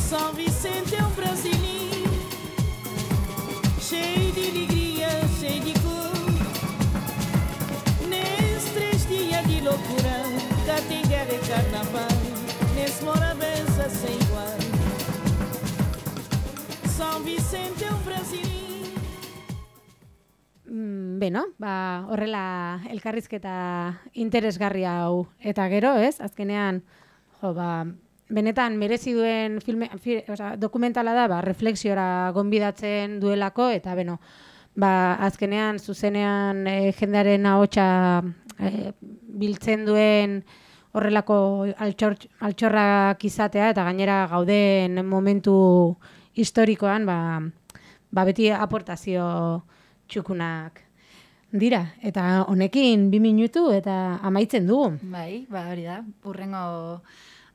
São Vicente é um brasileiro, cheio de alegria, cheio de cor. Nesses três dias de loucura, cá tem guerra e carnaval. Nesse Morabeza sem igual. São Vicente é um Brasilim. Mm, beno, ba, horrela elkarrizketa interesgarri hau eta gero, ez? Azkenean, jo, ba, benetan merezi duen filme, fi, oza, dokumentala da, ba, refleksiora gonbidatzen duelako, eta beno, ba, azkenean zuzenean e, jendearen ahotsa e, biltzen duen horrelako altxor, altxorrak izatea, eta gainera gauden momentu historikoan, ba, ba beti aportazio txukunak dira. Eta honekin bi minutu eta amaitzen dugu. Bai, ba hori da. Urrengo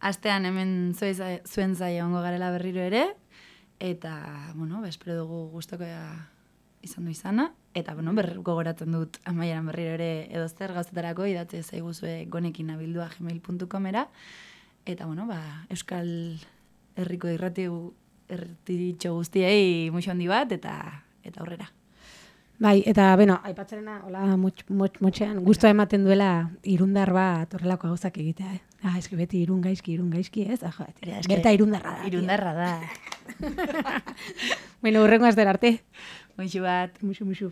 astean hemen zuen zai ongo garela berriro ere. Eta, bueno, ba, espero dugu gustokoa izan du izana. Eta, bueno, ber, gogoratzen dut amaieran berriro ere edo zer gauzetarako idatze zaiguzue gonekin abildua gmail.comera. Eta, bueno, ba, Euskal Herriko irrati erratitxo guztiei muixo handi bat, eta eta aurrera. Bai, eta beno, aipatzerena, hola, motx, motx, motxean, guztua ematen duela irundar bat horrelako gauzak egitea, eh? Ah, eski beti irun gaizki, irun gaizki, ez? Ah, berta irundarra da. Irundarra da. bueno, urrengo astera arte. Muixu bat. Muxu, muxu.